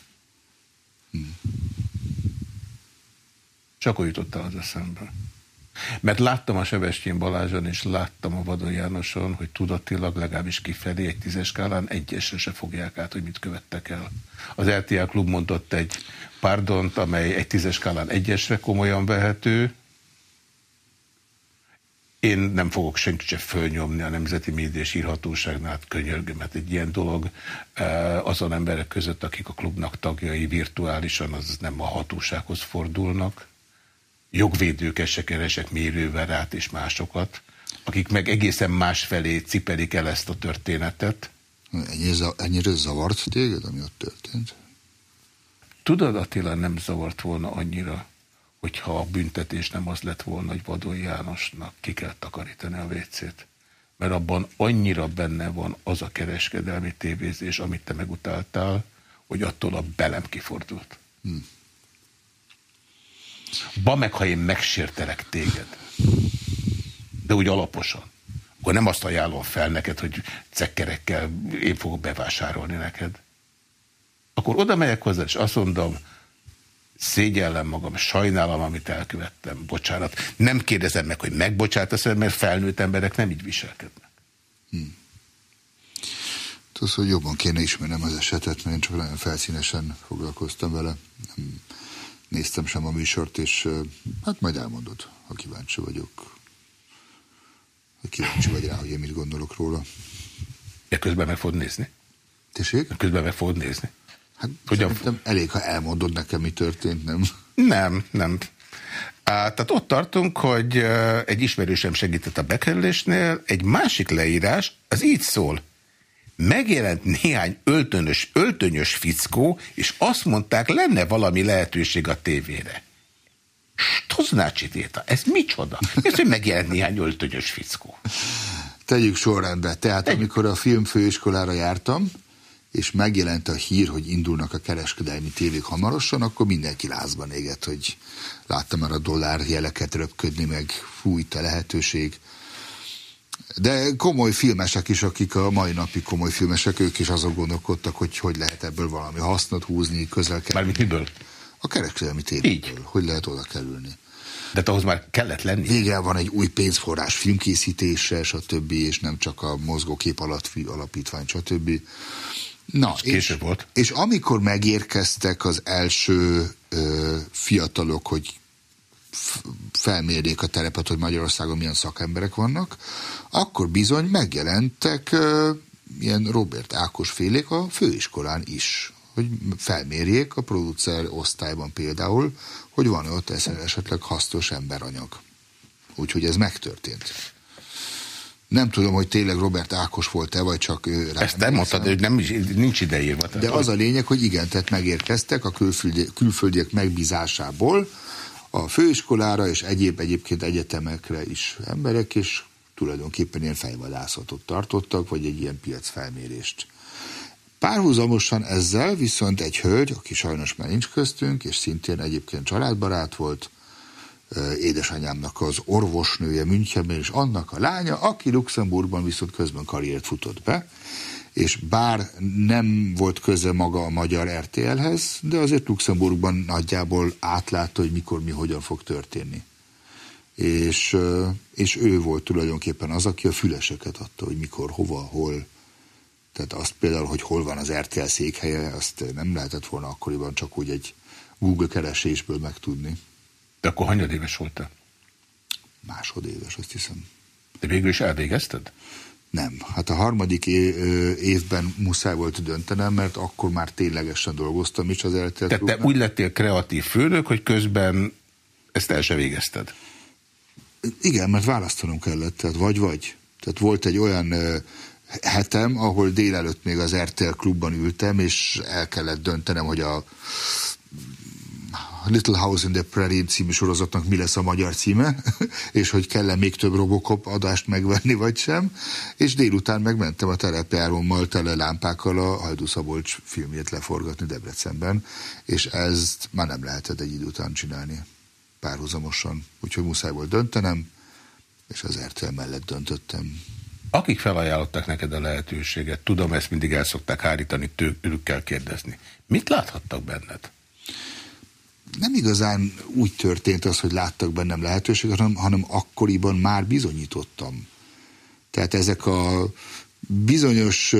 Csak akkor jutott el az eszembe. Mert láttam a Sebestyén Balázson, és láttam a Vadon Jánoson, hogy tudatilag legalábbis kifelé egy tízes skálán egyesre se fogják át, hogy mit követtek el. Az RTL Klub mondott egy párdont, amely egy tízes skálán egyesre komolyan vehető, én nem fogok senkit se fölnyomni a Nemzeti Médiás Írhatóságnál, hát egy ilyen dolog eh, azon emberek között, akik a klubnak tagjai virtuálisan, az nem a hatósághoz fordulnak. Jogvédők se keresek mérővel át és másokat, akik meg egészen másfelé cipelik el ezt a történetet. Ennyire zavart téged, ami ott történt? Tudod, Attila, nem zavart volna annyira hogyha a büntetés nem az lett volna, hogy Vadon Jánosnak ki kell takarítani a vécét. Mert abban annyira benne van az a kereskedelmi tévézés, amit te megutáltál, hogy attól a belem kifordult. Hmm. Ba meg, ha én megsértelek téged, de úgy alaposan, akkor nem azt ajánlom fel neked, hogy cekkerekkel én fogok bevásárolni neked. Akkor oda megyek hozzá, és azt mondom, szégyellem magam, sajnálom, amit elkövettem, bocsánat. Nem kérdezem meg, hogy megbocsátasz, mert felnőtt emberek nem így viselkednek. Hmm. Tudsz, hogy jobban kéne ismernem az esetet, mert én csak nagyon felszínesen foglalkoztam vele. Nem néztem sem a műsort, és hát majd elmondod, ha kíváncsi vagyok. Ha kíváncsi vagy rá, hogy én mit gondolok róla. Ja, közben meg fogod nézni? Tessék? Közben meg fogod nézni? Hát Hogyan? szerintem elég, ha elmondod nekem, mi történt, nem? Nem, nem. Á, tehát ott tartunk, hogy egy ismerősem segített a bekerülésnél, egy másik leírás, az így szól. Megjelent néhány öltönös, öltönyös fickó, és azt mondták, lenne valami lehetőség a tévére. Stoznácsi Téta, ez micsoda? Ez, hogy megjelent néhány öltönyös fickó. Tegyük sorrendbe. Tehát Tegyük. amikor a filmfőiskolára jártam, és megjelent a hír, hogy indulnak a kereskedelmi tévék hamarosan, akkor mindenki lázban égett, hogy láttam már a dollár jeleket röpködni, meg fújt a lehetőség. De komoly filmesek is, akik a mai napi komoly filmesek, ők is azon gondolkodtak, hogy hogy lehet ebből valami hasznot húzni, közel kell. Mármint miből? A kereskedelmi tévéből. Hogy lehet oda kerülni. De ahhoz már kellett lenni. Végre van egy új pénzforrás filmkészítése, stb., és nem csak a mozgókép alapítvány, stb. Na, és, volt. És amikor megérkeztek az első ö, fiatalok, hogy felmérjék a terepet, hogy Magyarországon milyen szakemberek vannak, akkor bizony megjelentek ilyen Robert Ákos félék a főiskolán is, hogy felmérjék a producer osztályban például, hogy van-e ott esetleg hasznos emberanyag. Úgyhogy ez megtörtént. Nem tudom, hogy tényleg Robert Ákos volt-e, vagy csak ő rá. Ezt nem mondtad, hogy nem, nincs ideírva. De az a lényeg, hogy igen, tehát megérkeztek a külföldi, külföldiek megbízásából a főiskolára és egyéb egyébként egyetemekre is emberek, és tulajdonképpen ilyen fejvadászatot tartottak, vagy egy ilyen piacfelmérést. Párhuzamosan ezzel viszont egy hölgy, aki sajnos már nincs köztünk, és szintén egyébként családbarát volt, édesanyámnak az orvosnője Münchenben, és annak a lánya, aki Luxemburgban viszont közben karriert futott be, és bár nem volt köze maga a magyar RTL-hez, de azért Luxemburgban nagyjából átlátta, hogy mikor, mi, hogyan fog történni. És, és ő volt tulajdonképpen az, aki a füleseket adta, hogy mikor, hova, hol. Tehát azt például, hogy hol van az RTL székhelye, azt nem lehetett volna akkoriban csak úgy egy Google keresésből megtudni. De akkor hanyad éves voltál? Másodéves, azt hiszem. De végül is elvégezted? Nem. Hát a harmadik évben muszáj volt döntenem, mert akkor már ténylegesen dolgoztam is az RTL Tehát te úgy lettél kreatív főnök, hogy közben ezt el se végezted? Igen, mert választanom kellett, tehát vagy-vagy. Tehát volt egy olyan hetem, ahol délelőtt még az RTL klubban ültem, és el kellett döntenem, hogy a Little House in the Prairie című sorozatnak mi lesz a magyar címe, és hogy kell-e még több Robocop adást megvenni, vagy sem. És délután megmentem a terepjárommal, tele lámpákkal a Hajdú Szabolcs filmjét leforgatni Debrecenben, és ezt már nem lehetett egy idő után csinálni párhuzamosan. Úgyhogy muszáj volt döntenem, és az RTL mellett döntöttem. Akik felajánlottak neked a lehetőséget, tudom, ezt mindig el szokták hárítani, tőlük kell kérdezni. Mit láthattak benned? Nem igazán úgy történt az, hogy láttak bennem lehetőséget, hanem, hanem akkoriban már bizonyítottam. Tehát ezek a bizonyos,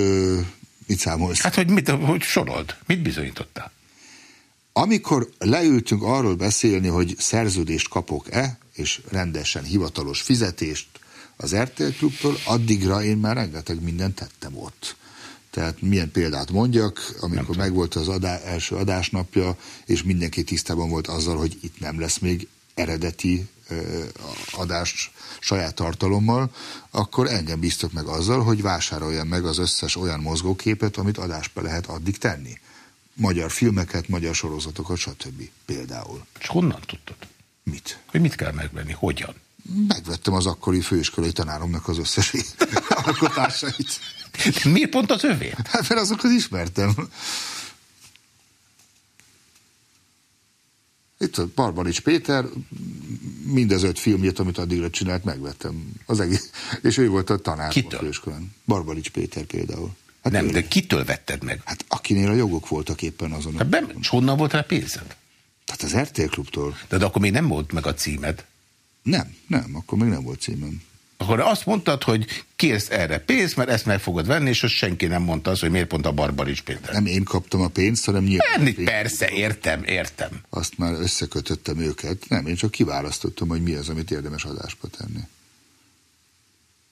mit számolsz? Hát, hogy, mit, hogy sorold, mit bizonyítottál? Amikor leültünk arról beszélni, hogy szerződést kapok-e, és rendesen hivatalos fizetést az RTL klubtól, addigra én már rengeteg mindent tettem ott. Tehát milyen példát mondjak, amikor megvolt az adá, első adásnapja, és mindenki tisztában volt azzal, hogy itt nem lesz még eredeti ö, adás saját tartalommal, akkor engem bíztok meg azzal, hogy vásároljam meg az összes olyan mozgóképet, amit adásba lehet addig tenni. Magyar filmeket, magyar sorozatokat, stb. például. És honnan tudtad? Mit? Hogy mit kell megvenni? Hogyan? Megvettem az akkori főiskolai tanáromnak az összes alkotásait. Miért pont az övé? Hát mert azokat ismertem. Itt a Barbarics Péter, mindez öt filmjét, amit addigra csinált, megvettem. Az egész. És ő volt a tanár Kitől? a főiskolán. Barbarics Péter például. Hát nem, ő, de kitől vetted meg? Hát akinél a jogok voltak éppen azon. Hát ben, és honnan volt rá pénzed? Tehát az RTL klubtól. De, de akkor még nem volt meg a címed? Nem, nem, akkor még nem volt címem akkor azt mondtad, hogy kérsz erre pénzt, mert ezt meg fogod venni, és azt senki nem mondta azt, hogy miért pont a Barbarics Péter. Nem én kaptam a pénzt, hanem nyilván. Nem, persze, értem, értem. Azt már összekötöttem őket. Nem, én csak kiválasztottam, hogy mi az, amit érdemes adásba tenni.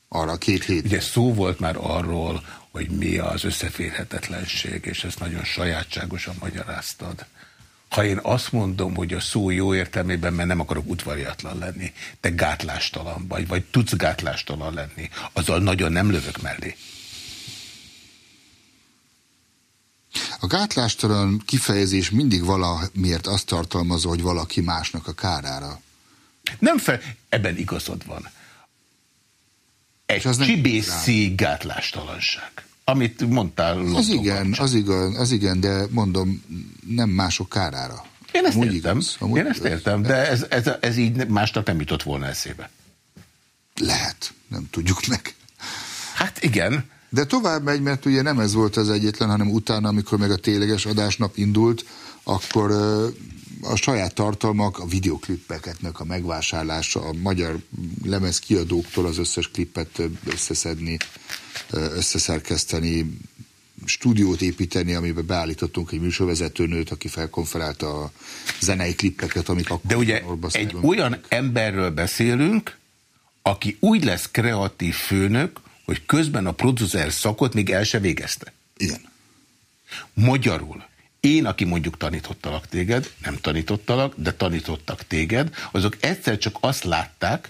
Arra két hét. Ugye szó volt már arról, hogy mi az összeférhetetlenség, és ezt nagyon sajátságosan magyaráztad ha én azt mondom, hogy a szó jó értelmében, mert nem akarok udvariatlan lenni, te gátlástalan vagy, vagy tudsz gátlástalan lenni, azzal nagyon nem lövök mellé. A gátlástalan kifejezés mindig valamiért azt tartalmazza, hogy valaki másnak a kárára. Nem fel, ebben igazad van. Egy csibészi gátlástalanság amit mondtál. Az igen, az igen, az igen, de mondom, nem mások kárára. Én ezt Amúgy értem, igaz, Amúgy én ezt értem, de ez, ez, ez így másnak nem jutott volna eszébe. Lehet, nem tudjuk meg. Hát igen. De tovább megy, mert ugye nem ez volt az egyetlen, hanem utána, amikor meg a tényleges adásnap indult, akkor a saját tartalmak, a videoklippeketnek a megvásárlása, a magyar lemez kiadóktól az összes klippet összeszedni, összeszerkeszteni, stúdiót építeni, amiben beállítottunk egy műsorvezetőnőt, aki felkonferálta a zenei klippeket, amik akkor... De ugye egy olyan emberről beszélünk, aki úgy lesz kreatív főnök, hogy közben a producer szakot még el se végezte. Igen. Magyarul. Én, aki mondjuk tanítottalak téged, nem tanítottalak, de tanítottak téged, azok egyszer csak azt látták,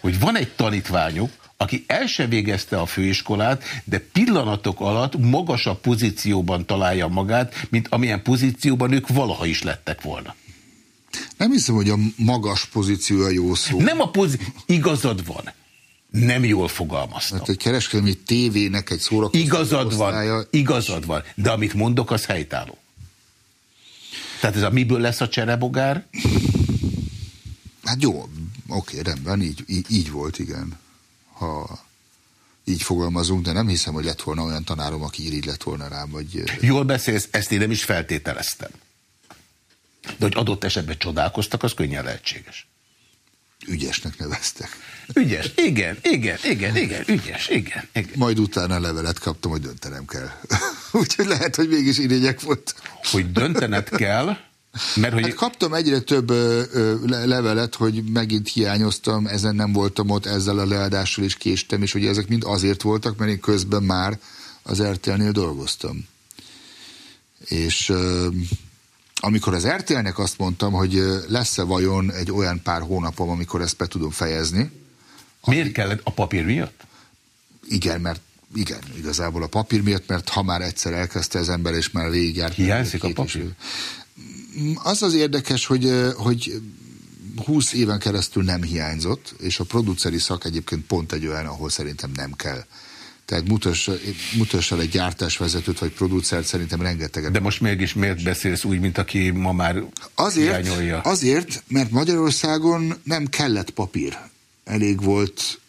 hogy van egy tanítványuk, aki el se végezte a főiskolát, de pillanatok alatt magasabb pozícióban találja magát, mint amilyen pozícióban ők valaha is lettek volna. Nem hiszem, hogy a magas pozíció a jó szó. Nem a pozíció, igazad van. Nem jól fogalmaztam. Hát egy kereskedelmi tévének egy szórakoztató Igazad osztálya... van, igazad van, de amit mondok, az helytálló. Tehát ez a miből lesz a cserebogár? Hát jó, oké, rendben, így, így, így volt, igen. Ha így fogalmazunk, de nem hiszem, hogy lett volna olyan tanárom, aki irigy lett volna rám, vagy... Jól beszélsz, ezt én nem is feltételeztem. De hogy adott esetben csodálkoztak, az könnyen lehetséges. Ügyesnek neveztek. Ügyes, igen, igen, igen, igen, ügyes, igen, igen. Majd utána levelet kaptam, hogy döntenem kell. Úgyhogy lehet, hogy mégis irények volt. Hogy döntened kell, mert hogy... Hát kaptam egyre több ö, ö, levelet, hogy megint hiányoztam, ezen nem voltam ott, ezzel a leadással is késtem, és hogy ezek mind azért voltak, mert én közben már az RTL-nél dolgoztam. És ö, amikor az RTL-nek azt mondtam, hogy lesz-e vajon egy olyan pár hónapom, amikor ezt be tudom fejezni. Miért ami... kellett? A papír miatt? Igen, mert igen, igazából a papír miatt, mert ha már egyszer elkezdte az ember, és már végigjárt. Hiányzik a papír? Az az érdekes, hogy, hogy 20 éven keresztül nem hiányzott, és a produceri szak egyébként pont egy olyan, ahol szerintem nem kell. Tehát mutass, mutass el egy gyártásvezetőt vagy producert, szerintem rengeteget. De most mégis miért beszélsz úgy, mint aki ma már azért, irányolja? Azért, mert Magyarországon nem kellett papír. Elég volt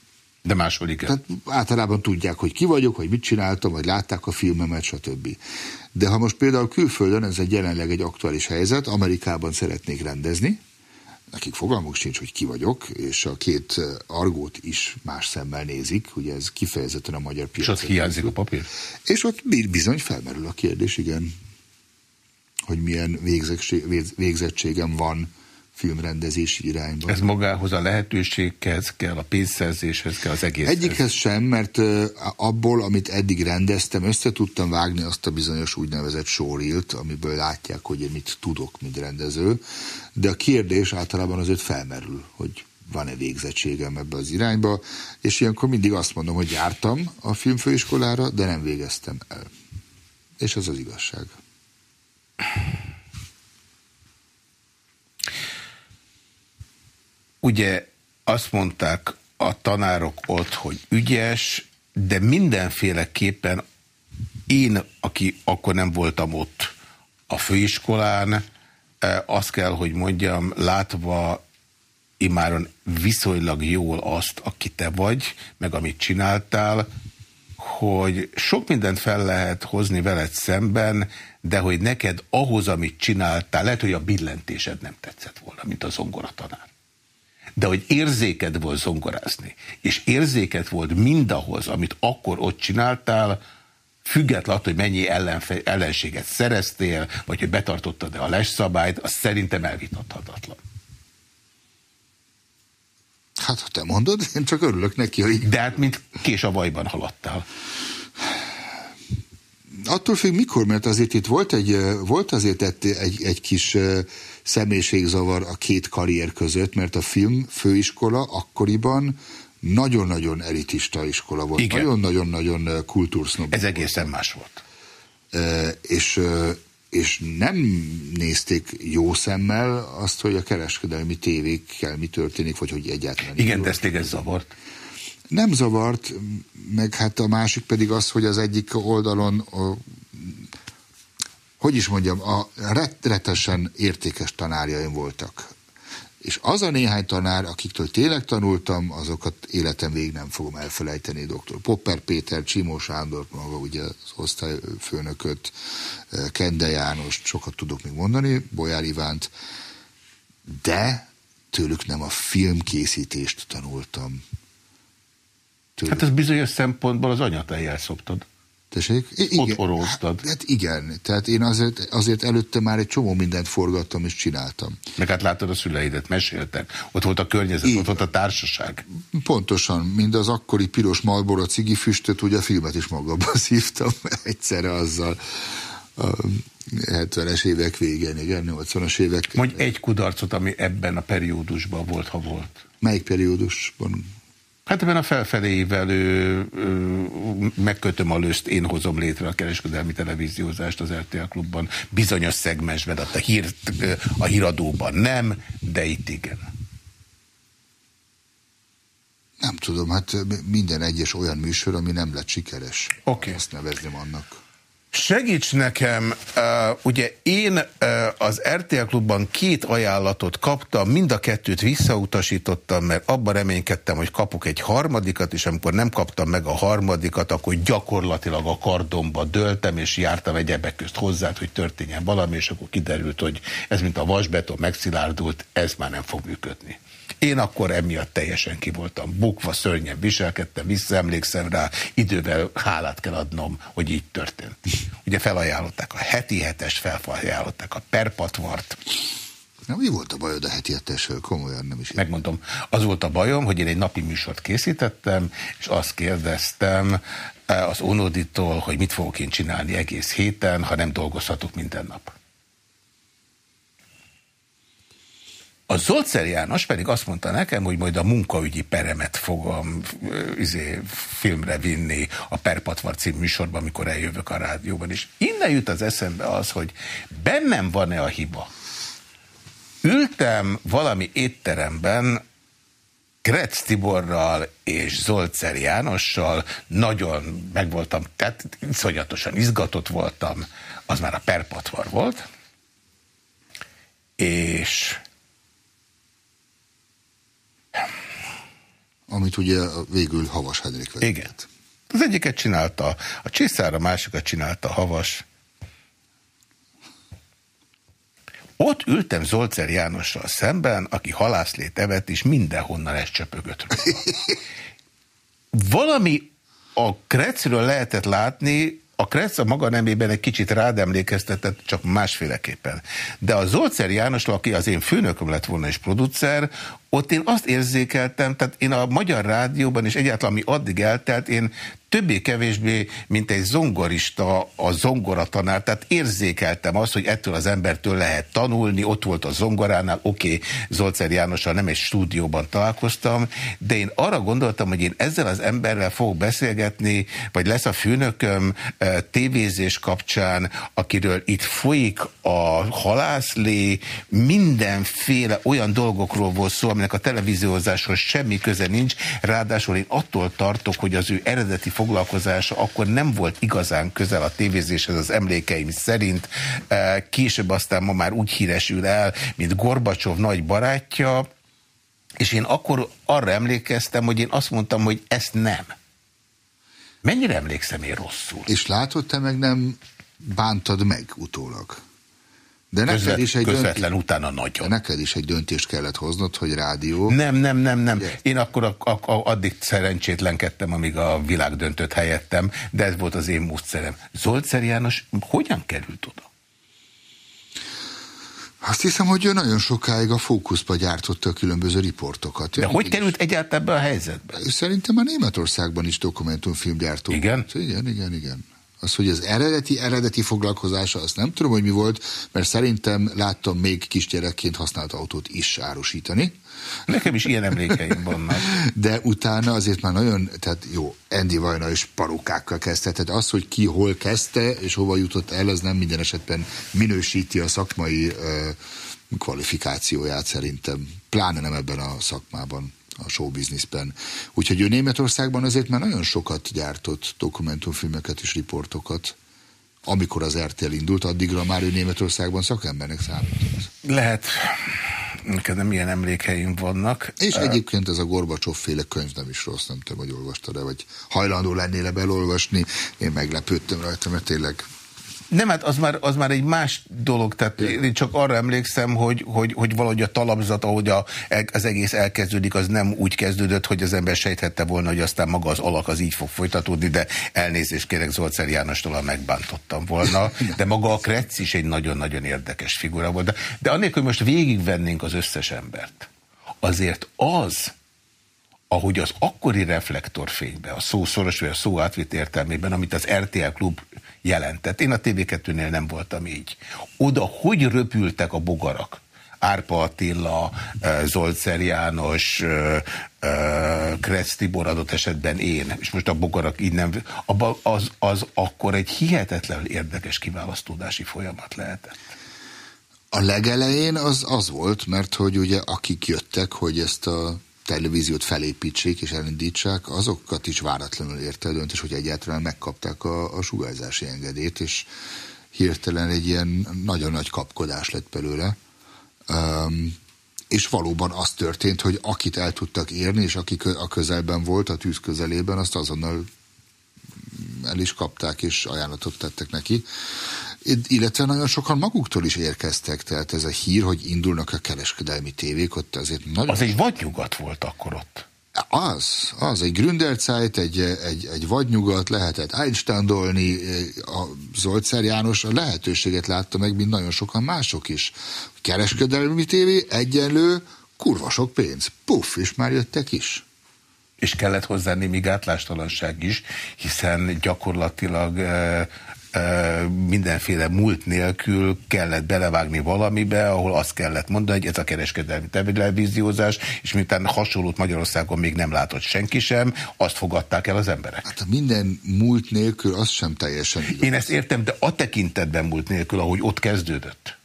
de máshol igen. Tehát általában tudják, hogy ki vagyok, hogy mit csináltam, vagy látták a filmemet, stb. De ha most például külföldön, ez egy jelenleg egy aktuális helyzet, Amerikában szeretnék rendezni, nekik fogalmuk sincs, hogy ki vagyok, és a két argót is más szemmel nézik, ugye ez kifejezetten a magyar piac. És ott hiányzik a papír? És ott bizony felmerül a kérdés, igen, hogy milyen végzettségem van filmrendezési irányba. Ez magához a lehetőséghez kell, a pénzszerzéshez kell, az egész. Egyikhez sem, mert abból, amit eddig rendeztem, össze tudtam vágni azt a bizonyos úgynevezett showreelt, amiből látják, hogy én mit tudok, mint rendező, de a kérdés általában azért felmerül, hogy van-e végzettségem ebbe az irányba, és ilyenkor mindig azt mondom, hogy jártam a filmfőiskolára, de nem végeztem el. És ez az igazság. Ugye azt mondták a tanárok ott, hogy ügyes, de mindenféleképpen én, aki akkor nem voltam ott a főiskolán, eh, azt kell, hogy mondjam, látva imáron viszonylag jól azt, aki te vagy, meg amit csináltál, hogy sok mindent fel lehet hozni veled szemben, de hogy neked ahhoz, amit csináltál, lehet, hogy a billentésed nem tetszett volna, mint a zongoratanár de hogy érzéked volt zongorázni, és érzéked volt mindahhoz, amit akkor ott csináltál, függetlenül, hogy mennyi ellenfe, ellenséget szereztél, vagy hogy betartottad-e a szabályt, az szerintem elvitathatatlan. Hát, ha te mondod, én csak örülök neki, hogy... De hát, mint kés a vajban haladtál. Attól függ, mikor, mert azért itt volt, egy, volt azért egy, egy, kis személyiségzavar a két karrier között, mert a film főiskola akkoriban nagyon-nagyon elitista iskola volt. Nagyon-nagyon-nagyon kultúrsznob. Ez egészen más volt. E, és, és nem nézték jó szemmel azt, hogy a kereskedelmi tévékkel mi történik, vagy hogy egyáltalán... Igen, de ezt téged zavart? Nem zavart, meg hát a másik pedig az, hogy az egyik oldalon a hogy is mondjam, a rettenetesen értékes tanárjaim voltak. És az a néhány tanár, akiktől tényleg tanultam, azokat életem végig nem fogom elfelejteni. Dr. Popper Péter, Csimó Sándor, maga ugye az osztályfőnököt, Kende Jánost, sokat tudok még mondani, Bolyár Ivánt, de tőlük nem a filmkészítést tanultam. Tőlük. Hát ez bizonyos szempontból az anyatejjel szoptad. Tessék? Igen. Ott horoztad. Hát igen, tehát én azért, azért előtte már egy csomó mindent forgattam és csináltam. Meg hát láttad a szüleidet, meséltek. Ott volt a környezet, Igen. ott volt a társaság. Pontosan, mind az akkori piros Malbora cigifüstöt, ugye a filmet is magamban szívtam egyszerre azzal. A 70-es évek végén, igen, 80-as évek. Mondj egy kudarcot, ami ebben a periódusban volt, ha volt. Melyik periódusban? Hát ebben a felfelével ő, megkötöm a lőst, én hozom létre a kereskedelmi televíziózást az RTL klubban, bizonyos szegmensben, a, hír, a híradóban nem, de itt igen. Nem tudom, hát minden egyes olyan műsor, ami nem lett sikeres. Oké. Okay. Ezt nevezném annak. Segíts nekem, ugye én az RTL klubban két ajánlatot kaptam, mind a kettőt visszautasítottam, mert abban reménykedtem, hogy kapok egy harmadikat, és amikor nem kaptam meg a harmadikat, akkor gyakorlatilag a kardomba döltem, és jártam egyebek közt hozzá, hogy történjen valami, és akkor kiderült, hogy ez mint a vasbeton megszilárdult, ez már nem fog működni. Én akkor emiatt teljesen ki voltam bukva, szörnyen viselkedtem, visszaemlékszem rá, idővel hálát kell adnom, hogy így történt. Ugye felajánlották a heti hetes, felajánlották a perpatvart, Na, mi volt a bajod a heti hetesről? Komolyan nem is. Megmondom, az volt a bajom, hogy én egy napi műsort készítettem, és azt kérdeztem eh, az Onoditól, hogy mit fogok én csinálni egész héten, ha nem dolgozhatok minden nap. A Zolcer János pedig azt mondta nekem, hogy majd a munkaügyi peremet fogom izé, filmre vinni a Perpatvar című műsorban, amikor eljövök a rádióban. És innen jut az eszembe az, hogy bennem van-e a hiba. Ültem valami étteremben Kretz Tiborral és Zolcer Jánossal, nagyon megvoltam, tehát iszonyatosan izgatott voltam, az már a Perpatvar volt, és Amit ugye végül Havas Henrik vezetett. Igen. Az egyiket csinálta a Csészár, a másikat csinálta a Havas. Ott ültem Zolcer Jánossal szemben, aki halászlét evett, és mindenhonnan ezt csöpögött Valami a Krecről lehetett látni, a Kretz a maga nemében egy kicsit rád emlékeztetett, csak másféleképpen. De a Zolcer János, aki az én főnököm lett volna és producer, ott én azt érzékeltem, tehát én a Magyar Rádióban és egyáltalán ami addig eltelt, én többé-kevésbé, mint egy zongorista, a zongoratanár, tehát érzékeltem azt, hogy ettől az embertől lehet tanulni, ott volt a zongoránál, oké, okay, Zolcer Jánossal nem egy stúdióban találkoztam, de én arra gondoltam, hogy én ezzel az emberrel fogok beszélgetni, vagy lesz a főnököm e, tévézés kapcsán, akiről itt folyik a halászlé, mindenféle olyan dolgokról volt szó, aminek a televíziózáshoz semmi köze nincs, ráadásul én attól tartok, hogy az ő eredeti foglalkozása akkor nem volt igazán közel a tévézéshez az emlékeim szerint. Eh, később aztán ma már úgy híresül el, mint Gorbacsov nagy barátja, és én akkor arra emlékeztem, hogy én azt mondtam, hogy ezt nem. Mennyire emlékszem én rosszul? És látod, te meg nem bántad meg utólag? De neked Közvet, is egy közvetlen döntés, utána nagyon. Neked is egy döntést kellett hoznod, hogy rádió. Nem, nem, nem, nem. Ugye? Én akkor a, a, a, addig szerencsétlenkedtem, amíg a világ döntött helyettem, de ez volt az én módszerem. Zolcer János hogyan került oda? Azt hiszem, hogy ő nagyon sokáig a fókuszba gyártotta a különböző riportokat. De hogy került egyáltalán ebbe a helyzetbe? Szerintem a Németországban is dokumentumfilmgyártó. Igen? Igen, igen, igen. Az, hogy az eredeti, eredeti foglalkozása, azt nem tudom, hogy mi volt, mert szerintem láttam még kisgyerekként használt autót is árusítani. Nekem is ilyen emlékeim vannak. De utána azért már nagyon, tehát jó, Andy Vajna is parukákkal kezdte, tehát az, hogy ki hol kezdte, és hova jutott el, az nem minden esetben minősíti a szakmai uh, kvalifikációját szerintem. Pláne nem ebben a szakmában a showbizniszben. Úgyhogy ő Németországban azért már nagyon sokat gyártott dokumentumfilmeket és riportokat. Amikor az RTL indult, addigra már ő Németországban szakembernek számított. Lehet. Neked nem ilyen emlékeim vannak. És uh, egyébként ez a Gorbacsov féle könyv nem is rossz, nem tudom, hogy olvastad-e, vagy hajlandó lennél -e belolvasni. Én meglepődtem rajta, mert tényleg Nem, hát az már, az már egy más dolog, tehát én csak arra emlékszem, hogy, hogy, hogy valahogy a talapzat, ahogy a, az egész elkezdődik, az nem úgy kezdődött, hogy az ember sejthette volna, hogy aztán maga az alak az így fog folytatódni, de elnézést kérek Zolcer Jánostól, ha megbántottam volna. De maga a Kretz is egy nagyon-nagyon érdekes figura volt. De, de annélkül, hogy most végigvennénk az összes embert, azért az, ahogy az akkori reflektorfényben, a szó szoros vagy a szó átvitt értelmében, amit az RTL klub jelentett. Én a TV2-nél nem voltam így. Oda hogy röpültek a bogarak? Árpa Attila, eh, Zolcer János, eh, eh, Kretz Tibor adott esetben én, és most a bogarak így nem, az, az akkor egy hihetetlenül érdekes kiválasztódási folyamat lehetett. A legelején az az volt, mert hogy ugye akik jöttek, hogy ezt a televíziót felépítsék és elindítsák, azokat is váratlanul érte a döntés, hogy egyáltalán megkapták a, a sugárzási engedélyt, és hirtelen egy ilyen nagyon nagy kapkodás lett belőle. Um, és valóban az történt, hogy akit el tudtak érni, és aki a közelben volt, a tűz közelében, azt azonnal el is kapták, és ajánlatot tettek neki illetve nagyon sokan maguktól is érkeztek, tehát ez a hír, hogy indulnak a kereskedelmi tévék, ott azért nagyon... Az egy vadnyugat volt akkor ott. Az, az, egy Gründerzeit, egy, egy, egy vadnyugat, lehetett Einsteindolni, a Zolcer János a lehetőséget látta meg, mint nagyon sokan mások is. Kereskedelmi tévé egyenlő, kurva sok pénz. Puff, és már jöttek is és kellett hozzá némi gátlástalanság is, hiszen gyakorlatilag mindenféle múlt nélkül kellett belevágni valamibe, ahol azt kellett mondani, hogy ez a kereskedelmi televíziózás, és miután hasonlót Magyarországon még nem látott senki sem, azt fogadták el az emberek. Hát minden múlt nélkül az sem teljesen igaz. Én ezt értem, de a tekintetben múlt nélkül, ahogy ott kezdődött.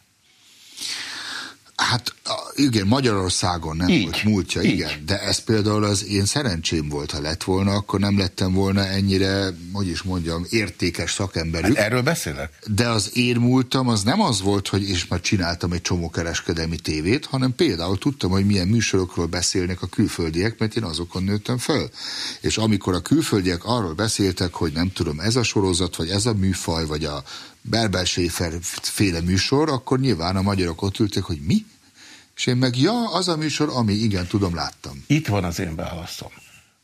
Hát igen, Magyarországon nem így, volt múltja, így. igen, de ez például az én szerencsém volt, ha lett volna, akkor nem lettem volna ennyire, hogy is mondjam, értékes szakemberük. Hát erről beszélek? De az én múltam az nem az volt, hogy és már csináltam egy csomó kereskedelmi tévét, hanem például tudtam, hogy milyen műsorokról beszélnek a külföldiek, mert én azokon nőttem föl. És amikor a külföldiek arról beszéltek, hogy nem tudom, ez a sorozat, vagy ez a műfaj, vagy a Berber Schäfer féle műsor, akkor nyilván a magyarok ott ültek, hogy mi? És én meg, ja, az a műsor, ami igen, tudom, láttam. Itt van az én válaszom.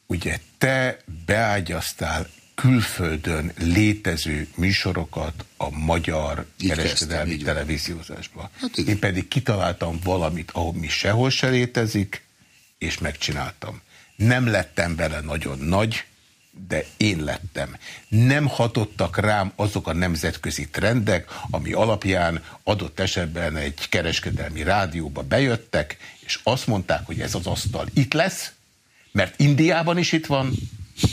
Ugye te beágyaztál külföldön létező műsorokat a magyar így kereskedelmi kezdtem, televíziózásba. Hát Én pedig kitaláltam valamit, ahol mi sehol se létezik, és megcsináltam. Nem lettem vele nagyon nagy, de én lettem. Nem hatottak rám azok a nemzetközi trendek, ami alapján adott esetben egy kereskedelmi rádióba bejöttek, és azt mondták, hogy ez az asztal itt lesz, mert Indiában is itt van,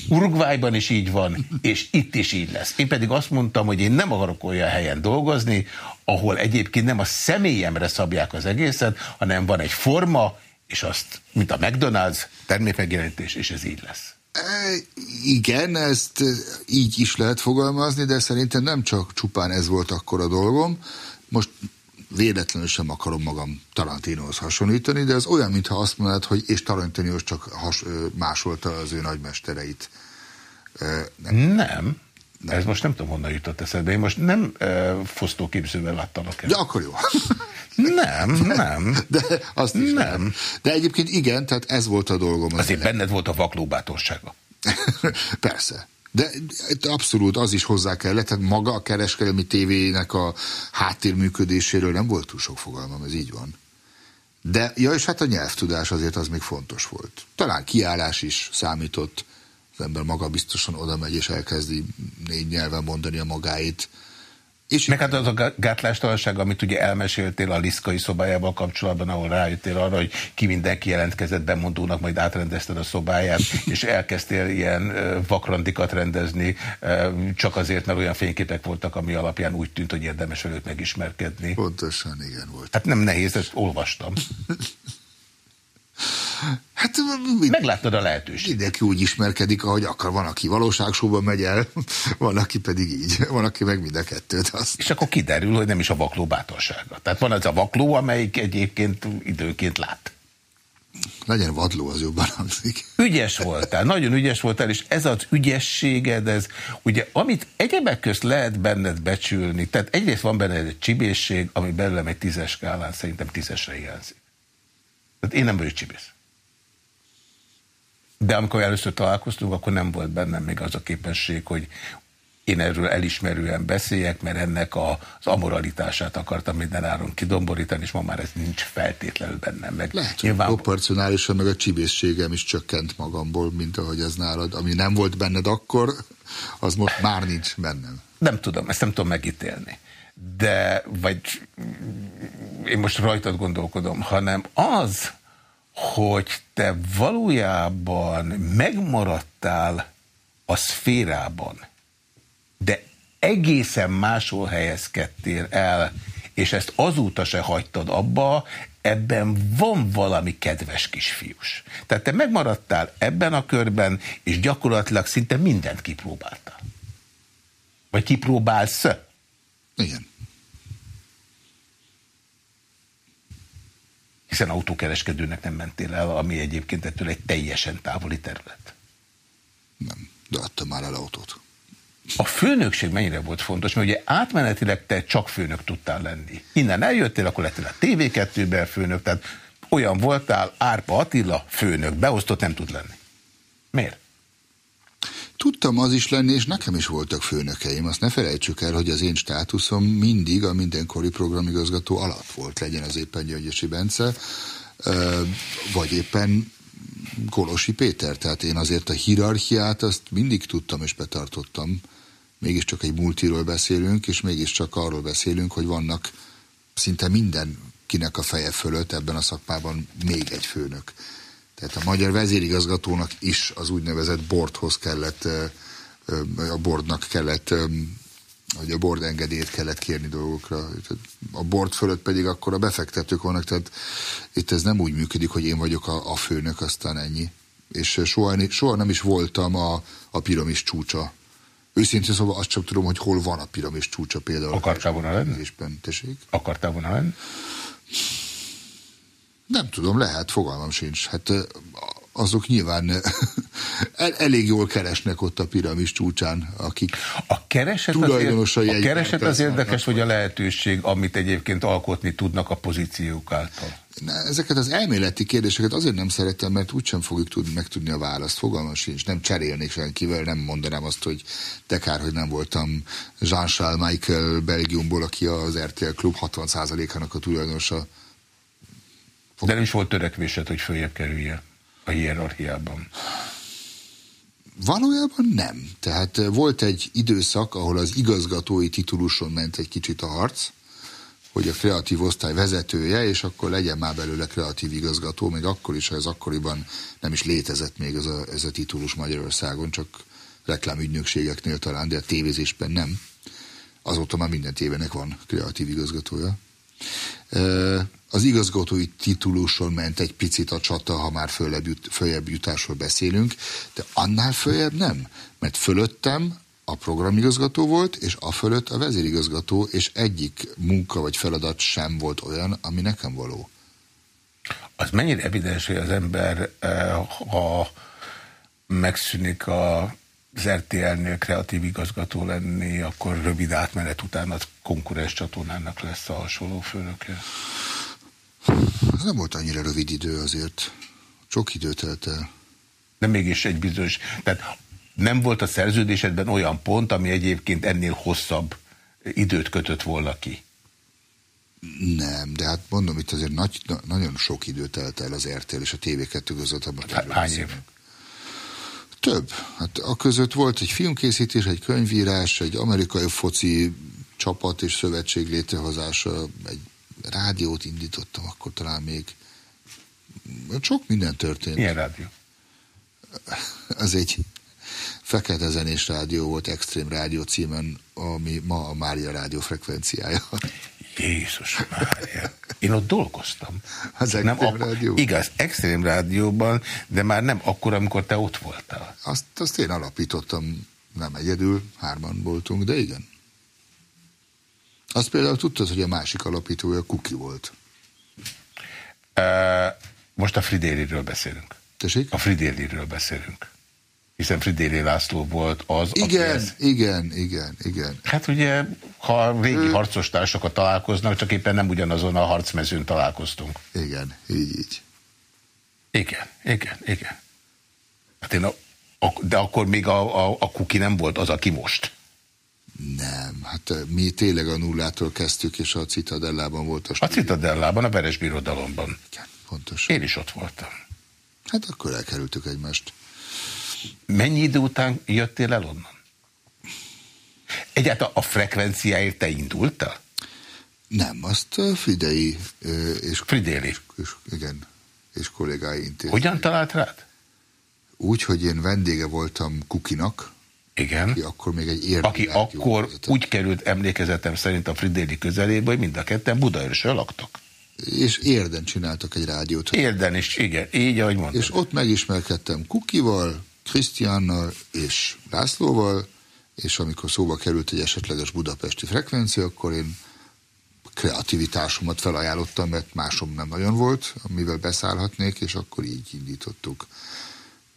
Uruguayban is így van, és itt is így lesz. Én pedig azt mondtam, hogy én nem akarok olyan helyen dolgozni, ahol egyébként nem a személyemre szabják az egészet, hanem van egy forma, és azt, mint a McDonald's, termékmegjelenítés, és ez így lesz. Igen, ezt így is lehet fogalmazni, de szerintem nem csak csupán ez volt akkor a dolgom. Most véletlenül sem akarom magam Tarantinohoz hasonlítani, de ez olyan, mintha azt mondod, hogy és Tarantino csak has, másolta az ő nagymestereit. Nem. nem. Nem. Ez most nem tudom, honnan jutott eszedbe. Én most nem e, fosztóképzővel láttalak el. De akkor jó. Nem, nem. De azt is nem. nem. De egyébként igen, tehát ez volt a dolgom. Az Azért benned volt a vaklóbátorsága. Persze. De abszolút az is hozzá kellett, tehát maga a kereskedelmi tévének a háttérműködéséről nem volt túl sok fogalmam, ez így van. De, ja, és hát a nyelvtudás azért az még fontos volt. Talán kiállás is számított, az ember maga biztosan oda megy és elkezdi négy nyelven mondani a magáit, és Meg hát az a gátlástalanság, amit ugye elmeséltél a Liszkai szobájával kapcsolatban, ahol rájöttél arra, hogy ki mindenki jelentkezett bemondónak, majd átrendezted a szobáját, és elkezdtél ilyen vakrandikat rendezni, csak azért, mert olyan fényképek voltak, ami alapján úgy tűnt, hogy érdemes velük megismerkedni. Pontosan, igen volt. Hát nem nehéz, ezt olvastam. Hát, mind, Megláttad a lehetőséget. Mindenki úgy ismerkedik, ahogy akar. Van, aki valóságsóban megy el, van, aki pedig így. Van, aki meg mind a kettőt. Azt. És akkor kiderül, hogy nem is a vakló bátorsága. Tehát van ez a vakló, amelyik egyébként időként lát. Legyen vadló, az jobban hangzik. Ügyes voltál, nagyon ügyes voltál, és ez az ügyességed, ez ugye, amit egyebek közt lehet benned becsülni, tehát egyrészt van benned egy csibészség, ami belőlem egy tízes skálán szerintem tízesre hiányzik. Tehát én nem vagyok csibész. De amikor először találkoztunk, akkor nem volt bennem még az a képesség, hogy én erről elismerően beszéljek, mert ennek a, az amoralitását akartam minden áron kidomborítani, és ma már ez nincs feltétlenül bennem. Meg Lehet, Nyilván... proporcionálisan meg a csibészségem is csökkent magamból, mint ahogy ez nálad. Ami nem volt benned akkor, az most már nincs bennem. Nem tudom, ezt nem tudom megítélni. De, vagy én most rajtad gondolkodom, hanem az, hogy te valójában megmaradtál a szférában, de egészen máshol helyezkedtél el, és ezt azóta se hagytad abba, ebben van valami kedves kisfiús. Tehát te megmaradtál ebben a körben, és gyakorlatilag szinte mindent kipróbáltál. Vagy kipróbálsz? Igen. Hiszen autókereskedőnek nem mentél el, ami egyébként ettől egy teljesen távoli terület. Nem, de adtam már el autót. A főnökség mennyire volt fontos, mert ugye átmenetileg te csak főnök tudtál lenni. Innen eljöttél, akkor lettél a TV2-ben főnök, tehát olyan voltál, Árpa Attila főnök, beosztott nem tud lenni. Miért? Tudtam az is lenni, és nekem is voltak főnökeim. Azt ne felejtsük el, hogy az én státuszom mindig a mindenkori programigazgató alatt volt, legyen az éppen Gyöngyösi Bence, vagy éppen Kolosi Péter. Tehát én azért a hierarchiát azt mindig tudtam és betartottam mégiscsak egy multiról beszélünk, és mégiscsak arról beszélünk, hogy vannak szinte mindenkinek a feje fölött ebben a szakmában még egy főnök. Tehát a magyar vezérigazgatónak is az úgynevezett bordhoz kellett, a bordnak kellett, hogy a bord engedélyt kellett kérni dolgokra. A bord fölött pedig akkor a befektetők vannak, tehát itt ez nem úgy működik, hogy én vagyok a, a főnök, aztán ennyi. És soha, soha nem is voltam a, a piramis csúcsa Őszintén szóval azt csak tudom, hogy hol van a piramis csúcsa például. Akartál volna lenni? Akartál volna lenni? Nem tudom, lehet, fogalmam sincs. Hát azok nyilván el, elég jól keresnek ott a piramis csúcsán, akik a kereset tulajdonosai az, a kereset az érdekes, hogy a lehetőség, amit egyébként alkotni tudnak a pozíciók által. Ezeket az elméleti kérdéseket azért nem szeretem, mert úgysem fogjuk tudni megtudni a választ. Fogalmam sincs, nem cserélnék senkivel, nem mondanám azt, hogy de kár, hogy nem voltam Jean-Charles Michael Belgiumból, aki az RTL Klub 60%-ának a tulajdonosa. De nem is volt törekvésed, hogy följebb kerülje a hierarchiában. Valójában nem. Tehát volt egy időszak, ahol az igazgatói tituluson ment egy kicsit a harc, hogy a kreatív osztály vezetője, és akkor legyen már belőle kreatív igazgató, még akkor is, ha ez akkoriban nem is létezett még ez a, ez a titulus Magyarországon, csak reklámügynökségeknél talán, de a tévézésben nem. Azóta már minden tévének van kreatív igazgatója. Az igazgatói tituluson ment egy picit a csata, ha már följebb, jut, följebb jutásról beszélünk, de annál följebb nem, mert fölöttem a programigazgató volt, és a fölött a vezérigazgató, és egyik munka vagy feladat sem volt olyan, ami nekem való. Az mennyire evidens, hogy az ember, eh, ha megszűnik a az RTL-nél kreatív igazgató lenni, akkor rövid átmenet után a konkurens csatornának lesz a hasonló főnöke? Ez nem volt annyira rövid idő azért. Sok idő telt el. De mégis egy bizonyos... Tehát nem volt a szerződésedben olyan pont, ami egyébként ennél hosszabb időt kötött volna ki? Nem, de hát mondom, itt azért nagy, nagyon sok időt telt el az RTL és a TV2 között. Hát, hány év? Több. Hát a között volt egy filmkészítés, egy könyvírás, egy amerikai foci csapat és szövetség létrehozása, egy rádiót indítottam akkor talán még. Sok minden történt. Milyen rádió? Az egy fekete zenés rádió volt, Extrém Rádió címen, ami ma a Mária rádió frekvenciája. Jézus Mária. Én ott dolgoztam. Az nem Extrém Rádió? Igaz, Extrém Rádióban, de már nem akkor, amikor te ott voltál. Azt, azt én alapítottam, nem egyedül, hárman voltunk, de igen. Azt például tudtad, hogy a másik alapítója Kuki volt? Most a Fridéliről beszélünk. Tessék? A Fridéliről beszélünk. Hiszen Fridéli László volt az, Igen, ez... igen, igen, igen. Hát ugye, ha régi ő... harcostársakat találkoznak, csak éppen nem ugyanazon a harcmezőn találkoztunk. Igen, így, így. Igen, igen, igen. Hát én a, a, de akkor még a, a, a kuki nem volt az, aki most. Nem, hát mi tényleg a nullától kezdtük, és a Citadellában volt a stúdió. A Citadellában, a Veres Birodalomban. Igen, pontos. Én is ott voltam. Hát akkor elkerültük egymást. Mennyi idő után jöttél el onnan? Egyáltalán a frekvenciáért te indultál? Nem, azt Fridei és, Fridéli. És, és, igen, és kollégái intézték. Hogyan talált rád? Úgy, hogy én vendége voltam Kukinak, igen. Aki akkor még egy érdemi Aki akkor vezetett. úgy került emlékezetem szerint a Fridéli közelébe, hogy mind a ketten Budaörsön laktak. És érden csináltak egy rádiót. Érden is, igen, így ahogy mondtad. És ott megismerkedtem Kukival, Krisztiánnal és Lászlóval, és amikor szóba került egy esetleges budapesti frekvencia, akkor én kreativitásomat felajánlottam, mert másom nem nagyon volt, amivel beszállhatnék, és akkor így indítottuk.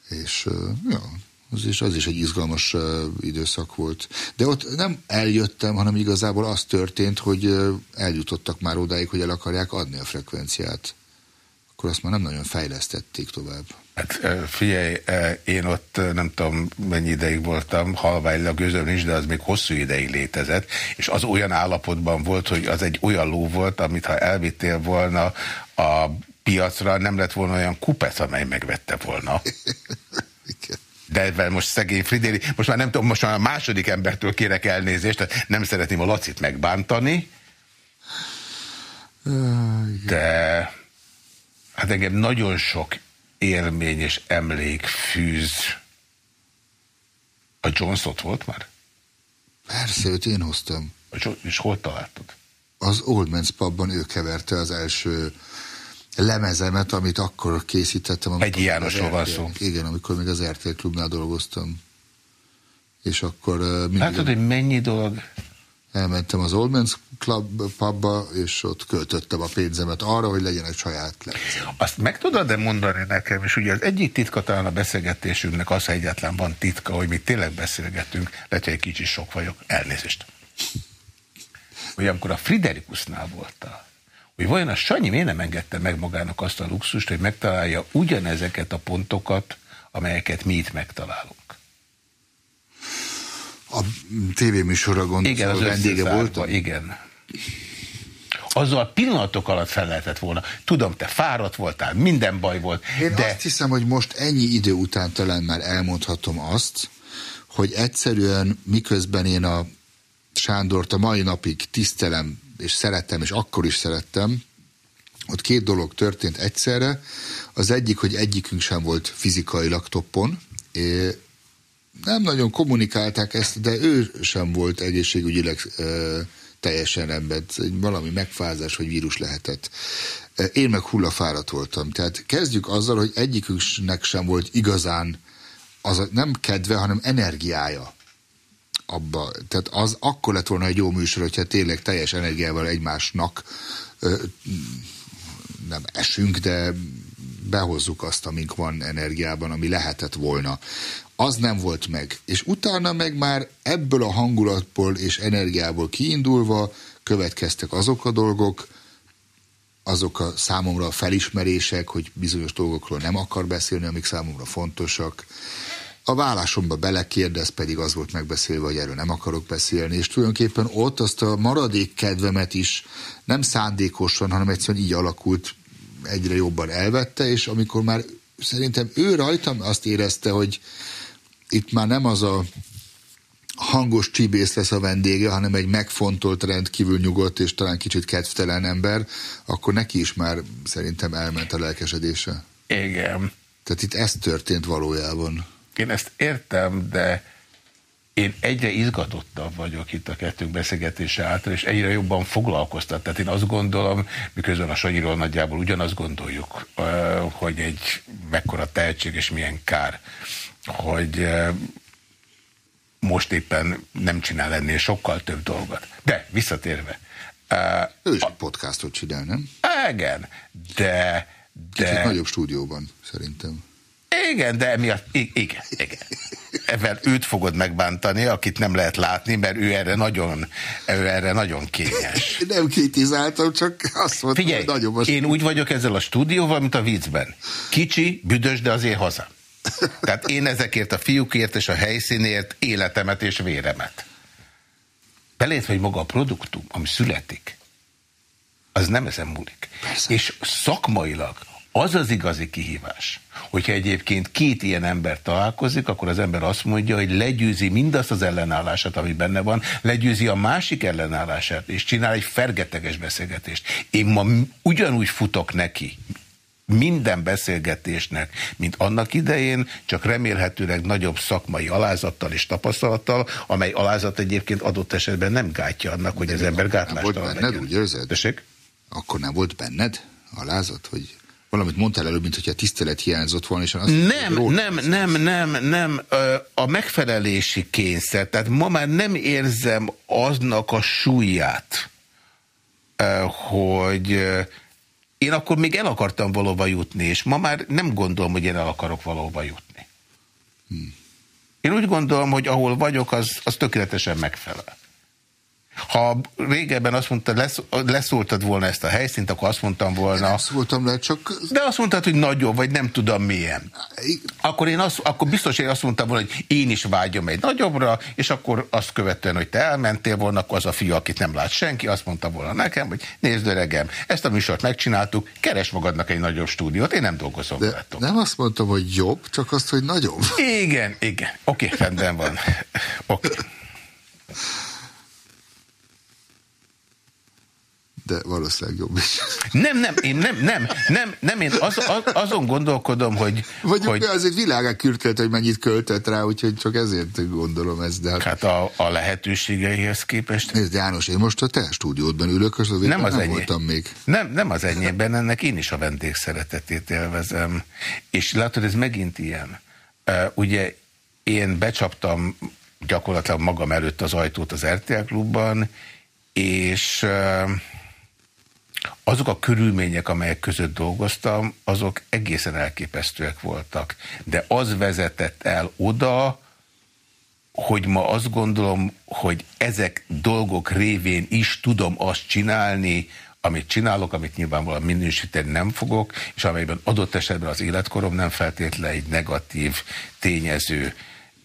És ja, az is, az is egy izgalmas időszak volt. De ott nem eljöttem, hanem igazából az történt, hogy eljutottak már odáig, hogy el akarják adni a frekvenciát. Akkor azt már nem nagyon fejlesztették tovább. Hát figyelj, én ott nem tudom mennyi ideig voltam, halványlag gözöm is, de az még hosszú ideig létezett, és az olyan állapotban volt, hogy az egy olyan ló volt, amit ha elvittél volna a piacra, nem lett volna olyan kupec, amely megvette volna. de most szegény Fridéli, most már nem tudom, most már a második embertől kérek elnézést, tehát nem szeretném a Lacit megbántani, de hát engem nagyon sok élmény és emlék fűz. A Jones ott volt már? Persze, őt én hoztam. És hol találtad? Az Old Man's Pubban ő keverte az első lemezemet, amit akkor készítettem. Egy Jánosról van szó. Igen, amikor még az RTL klubnál dolgoztam. És akkor... Uh, Látod, hogy mennyi dolog? Elmentem az Old Man's Club pubba, és ott költöttem a pénzemet arra, hogy legyen egy saját lemezem. Azt meg tudod-e mondani nekem, és ugye az egyik titka talán a beszélgetésünknek az, ha egyáltalán van titka, hogy mi tényleg beszélgetünk, lehet, hogy egy kicsit sok vagyok, elnézést. Hogy amikor a Friderikusnál voltál, hogy vajon a Sanyi miért nem engedte meg magának azt a luxust, hogy megtalálja ugyanezeket a pontokat, amelyeket mi itt megtalálunk. A tévéműsorra gondolsz, igen, az vendége voltam? Igen. Azzal pillanatok alatt fel lehetett volna. Tudom, te fáradt voltál, minden baj volt. Én de... azt hiszem, hogy most ennyi idő után talán már elmondhatom azt, hogy egyszerűen miközben én a Sándort a mai napig tisztelem és szerettem, és akkor is szerettem, ott két dolog történt egyszerre. Az egyik, hogy egyikünk sem volt fizikailag toppon, nem nagyon kommunikálták ezt, de ő sem volt egészségügyileg teljesen rendben. Valami megfázás vagy vírus lehetett. Én meg hullafáradt voltam. Tehát kezdjük azzal, hogy egyikünknek sem volt igazán az nem kedve, hanem energiája abba. Tehát az akkor lett volna egy jó műsor, hogyha tényleg teljes energiával egymásnak ö, nem esünk, de behozzuk azt, amink van energiában, ami lehetett volna. Az nem volt meg. És utána meg már ebből a hangulatból és energiából kiindulva következtek azok a dolgok, azok a számomra a felismerések, hogy bizonyos dolgokról nem akar beszélni, amik számomra fontosak, a vállásomba belekérdez, pedig az volt megbeszélve, hogy erről nem akarok beszélni, és tulajdonképpen ott azt a maradék kedvemet is nem szándékosan, hanem egyszerűen így alakult, egyre jobban elvette, és amikor már szerintem ő rajtam azt érezte, hogy itt már nem az a hangos csibész lesz a vendége, hanem egy megfontolt, rendkívül nyugodt és talán kicsit kedvtelen ember, akkor neki is már szerintem elment a lelkesedése. Igen. Tehát itt ez történt valójában. Én ezt értem, de én egyre izgatottabb vagyok itt a kettőnk beszélgetése által, és egyre jobban foglalkoztat. Tehát én azt gondolom, miközben a Sanyiról nagyjából ugyanazt gondoljuk, hogy egy mekkora tehetség és milyen kár, hogy most éppen nem csinál ennél sokkal több dolgot. De visszatérve. Ő is egy podcastot csinál, nem? Igen, de De... Kicsit nagyobb stúdióban, szerintem. Igen, de emiatt, igen, igen. Ebben őt fogod megbántani, akit nem lehet látni, mert ő erre nagyon, ő erre nagyon kényes. Nem kritizáltam, csak azt mondtam, Figyelj, hogy nagyon most... én úgy vagyok ezzel a stúdióval, mint a viccben. Kicsi, büdös, de azért haza. Tehát én ezekért a fiúkért és a helyszínért életemet és véremet. Belét, hogy maga a produktum, ami születik, az nem ezen múlik. Persze. És szakmailag az az igazi kihívás, hogyha egyébként két ilyen ember találkozik, akkor az ember azt mondja, hogy legyőzi mindazt az ellenállását, ami benne van, legyőzi a másik ellenállását, és csinál egy fergeteges beszélgetést. Én ma ugyanúgy futok neki, minden beszélgetésnek, mint annak idején, csak remélhetőleg nagyobb szakmai alázattal és tapasztalattal, amely alázat egyébként adott esetben nem gátja annak, hogy az ember gátlástalan legyen. benned, úgy érzed? Tessék? Akkor nem volt benned alázat, hogy valamit mondtál előbb, mint hogyha tisztelet hiányzott volna, és azt nem, róla, nem, nem, nem, nem, a megfelelési kényszer, tehát ma már nem érzem aznak a súlyát, hogy én akkor még el akartam valóba jutni, és ma már nem gondolom, hogy én el akarok valóba jutni. Hmm. Én úgy gondolom, hogy ahol vagyok, az, az tökéletesen megfelel. Ha régebben azt mondta, lesz, leszóltad volna ezt a helyszínt, akkor azt mondtam volna... Nem szóltam le, csak... De azt mondtad, hogy nagyobb, vagy nem tudom milyen. Akkor, én azt, akkor biztos, hogy azt mondtam volna, hogy én is vágyom egy nagyobbra, és akkor azt követően, hogy te elmentél volna, akkor az a fiú, akit nem lát senki, azt mondta volna nekem, hogy nézd öregem, ezt a műsort megcsináltuk, keres magadnak egy nagyobb stúdiót, én nem dolgozom De Nem azt mondtam, hogy jobb, csak azt, hogy nagyobb. Igen, igen. Oké, okay, rendben van. Oké. Okay. De valószínűleg jobb is. Nem, nem, én nem, nem, nem, nem én az, az, azon gondolkodom, hogy... Vagy hogy... azért világá kürtelt, hogy mennyit költett rá, úgyhogy csak ezért gondolom ezt. De hát, a, a lehetőségeihez képest... Nézd, János, én most a te stúdiódban ülök, az nem, az nem ennyi. voltam még. Nem, nem az enyében, ennek én is a vendég szeretetét élvezem. És látod, ez megint ilyen. Uh, ugye én becsaptam gyakorlatilag magam előtt az ajtót az RTL klubban, és... Uh, azok a körülmények, amelyek között dolgoztam, azok egészen elképesztőek voltak. De az vezetett el oda, hogy ma azt gondolom, hogy ezek dolgok révén is tudom azt csinálni, amit csinálok, amit nyilvánvalóan minősíteni nem fogok, és amelyben adott esetben az életkorom nem feltétlenül egy negatív tényező.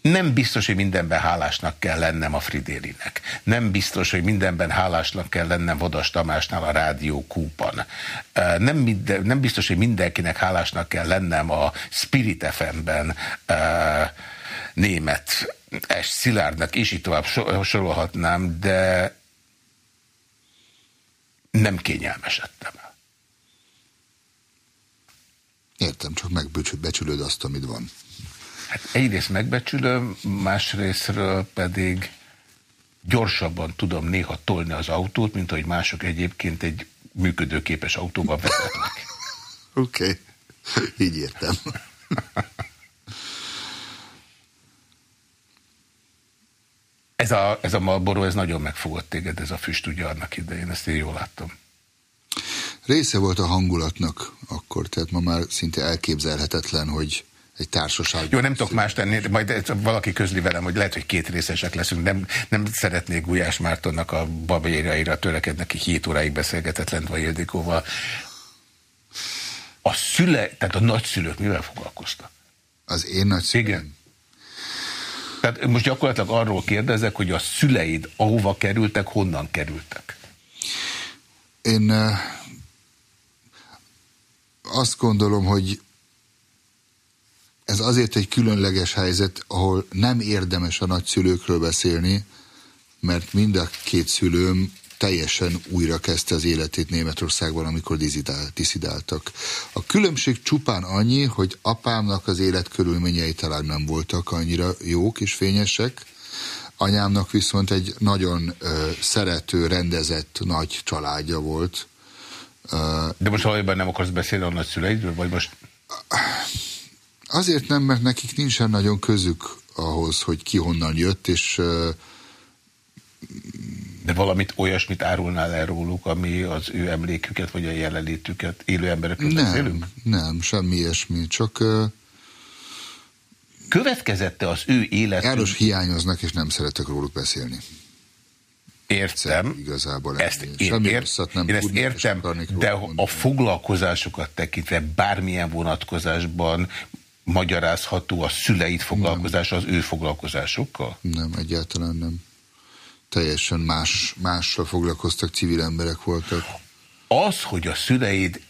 Nem biztos, hogy mindenben hálásnak kell lennem a Fridélinek. Nem biztos, hogy mindenben hálásnak kell lennem Vodas Tamásnál a Rádió Kúpan. Nem, minden, nem biztos, hogy mindenkinek hálásnak kell lennem a Spirit FM-ben német es Szilárdnak, és így tovább sorolhatnám, de nem kényelmesedtem el. Értem, csak megbecsülöd azt, amit van. Hát egyrészt megbecsülöm, másrésztről pedig gyorsabban tudom néha tolni az autót, mint hogy mások egyébként egy működőképes autóban vezetnek. Oké, okay. így értem. ez a, ez a Marlboro, ez nagyon megfogott téged, ez a füst ugye annak idején, ezt én jól láttam. Része volt a hangulatnak akkor, tehát ma már szinte elképzelhetetlen, hogy egy társaság. Jó, nem tudok más tenni, majd valaki közli velem, hogy lehet, hogy két részesek leszünk. Nem, nem szeretnék Gulyás Mártonnak a babérjaira törekednek, ki 7 óráig beszélgetett Lendva Ildikóval. A szüle, tehát a nagyszülők mivel foglalkoztak? Az én nagyszülőm? Igen. Tehát most gyakorlatilag arról kérdezek, hogy a szüleid ahova kerültek, honnan kerültek? Én azt gondolom, hogy ez azért egy különleges helyzet, ahol nem érdemes a nagyszülőkről beszélni, mert mind a két szülőm teljesen újra kezdte az életét Németországban, amikor diszidáltak. A különbség csupán annyi, hogy apámnak az életkörülményei talán nem voltak annyira jók és fényesek, anyámnak viszont egy nagyon ö, szerető, rendezett nagy családja volt. De most valójában nem akarsz beszélni a nagyszüleidről, vagy most... Azért nem, mert nekik nincsen nagyon közük ahhoz, hogy ki honnan jött, és De valamit olyasmit árulnál el róluk, ami az ő emléküket, vagy a jelenlétüket élő emberekről nem, beszélünk? Nem, semmi ilyesmi, csak... Uh, Következette az ő élet... János hiányoznak, és nem szeretek róluk beszélni. Értem. Igazából ezt én, Semmi ért, nem én ezt értem, de a foglalkozásokat tekintve bármilyen vonatkozásban magyarázható a szüleid foglalkozása az ő foglalkozásokkal? Nem, egyáltalán nem. Teljesen más, mással foglalkoztak, civil emberek voltak. Az, hogy a szüleid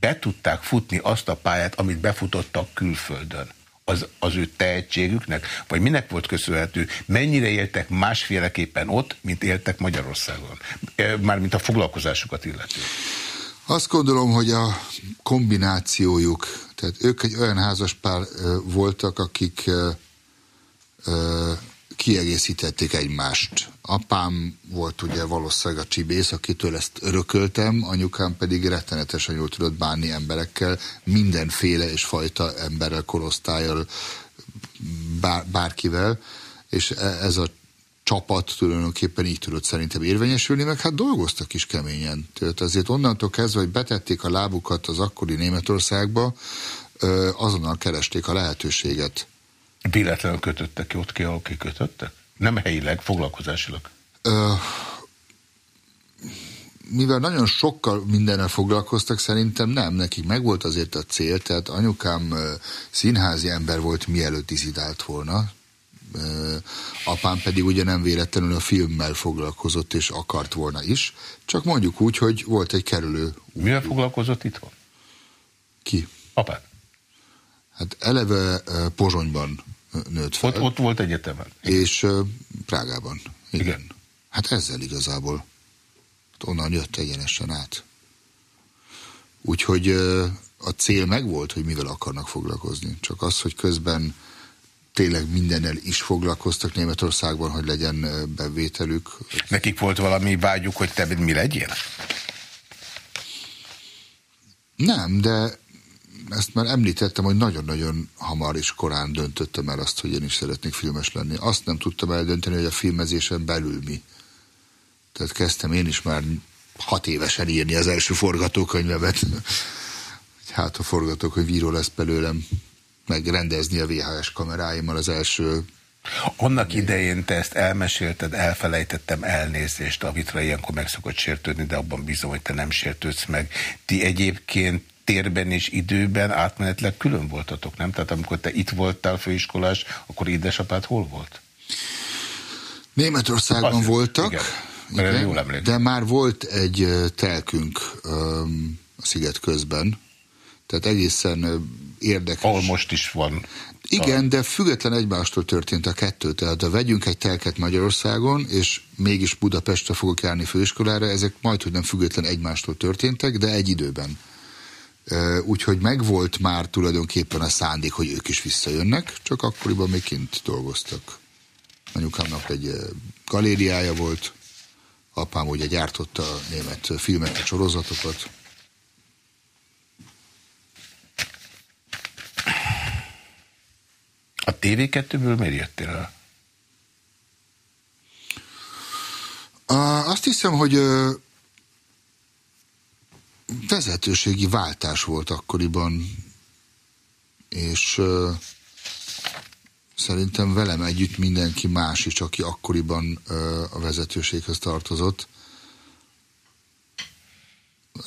be tudták futni azt a pályát, amit befutottak külföldön, az, az ő tehetségüknek? Vagy minek volt köszönhető? Mennyire éltek másféleképpen ott, mint éltek Magyarországon? Mármint a foglalkozásukat illetően. Azt gondolom, hogy a kombinációjuk, tehát ők egy olyan házaspár voltak, akik kiegészítették egymást. Apám volt ugye valószínűleg a csibész, akitől ezt örököltem, anyukám pedig rettenetesen jól tudott bánni emberekkel, mindenféle és fajta emberrel, korosztályjal, bár, bárkivel, és e, ez a csapat tulajdonképpen így tudott szerintem érvényesülni, meg hát dolgoztak is keményen. Tehát azért onnantól kezdve, hogy betették a lábukat az akkori Németországba, azonnal keresték a lehetőséget. Véletlenül kötöttek ott ki, ahol kikötöttek? Nem helyileg, foglalkozásilag? Ö, mivel nagyon sokkal mindennel foglalkoztak, szerintem nem, nekik megvolt azért a cél, tehát anyukám színházi ember volt, mielőtt izidált volna, apám pedig ugye nem véletlenül a filmmel foglalkozott, és akart volna is, csak mondjuk úgy, hogy volt egy kerülő. Mivel foglalkozott itthon? Ki? Apám. Hát eleve Pozsonyban nőtt fel. Ott, ott volt egyetemen. És Prágában. Igen. Igen. Hát ezzel igazából. Hát onnan jött egyenesen át. Úgyhogy a cél megvolt, hogy mivel akarnak foglalkozni. Csak az, hogy közben tényleg mindennel is foglalkoztak Németországban, hogy legyen bevételük. Nekik volt valami vágyuk, hogy te mi legyél? Nem, de ezt már említettem, hogy nagyon-nagyon hamar és korán döntöttem el azt, hogy én is szeretnék filmes lenni. Azt nem tudtam eldönteni, hogy a filmezésen belül mi. Tehát kezdtem én is már hat évesen írni az első forgatókönyvemet. hát a forgatókönyv író lesz belőlem megrendezni a VHS kameráimmal az első annak idején te ezt elmesélted, elfelejtettem elnézést, Avitra ilyenkor meg szokott sértődni, de abban bízom, hogy te nem sértődsz meg. Ti egyébként térben és időben átmenetleg külön voltatok, nem? Tehát amikor te itt voltál főiskolás, akkor édesapád hol volt? Németországban Azért, voltak, igen, igen, jól de már volt egy telkünk um, a sziget közben, tehát egészen érdekes. Ahol most is van. Igen, de független egymástól történt a kettő. Tehát ha vegyünk egy telket Magyarországon, és mégis Budapestre fogok járni főiskolára, ezek majd, hogy nem független egymástól történtek, de egy időben. Úgyhogy megvolt már tulajdonképpen a szándék, hogy ők is visszajönnek, csak akkoriban még kint dolgoztak. Anyukámnak egy galériája volt, apám ugye gyártotta a német filmeket, sorozatokat. A TV2-ből miért jöttél el? Azt hiszem, hogy vezetőségi váltás volt akkoriban, és szerintem velem együtt mindenki más is, aki akkoriban a vezetőséghez tartozott.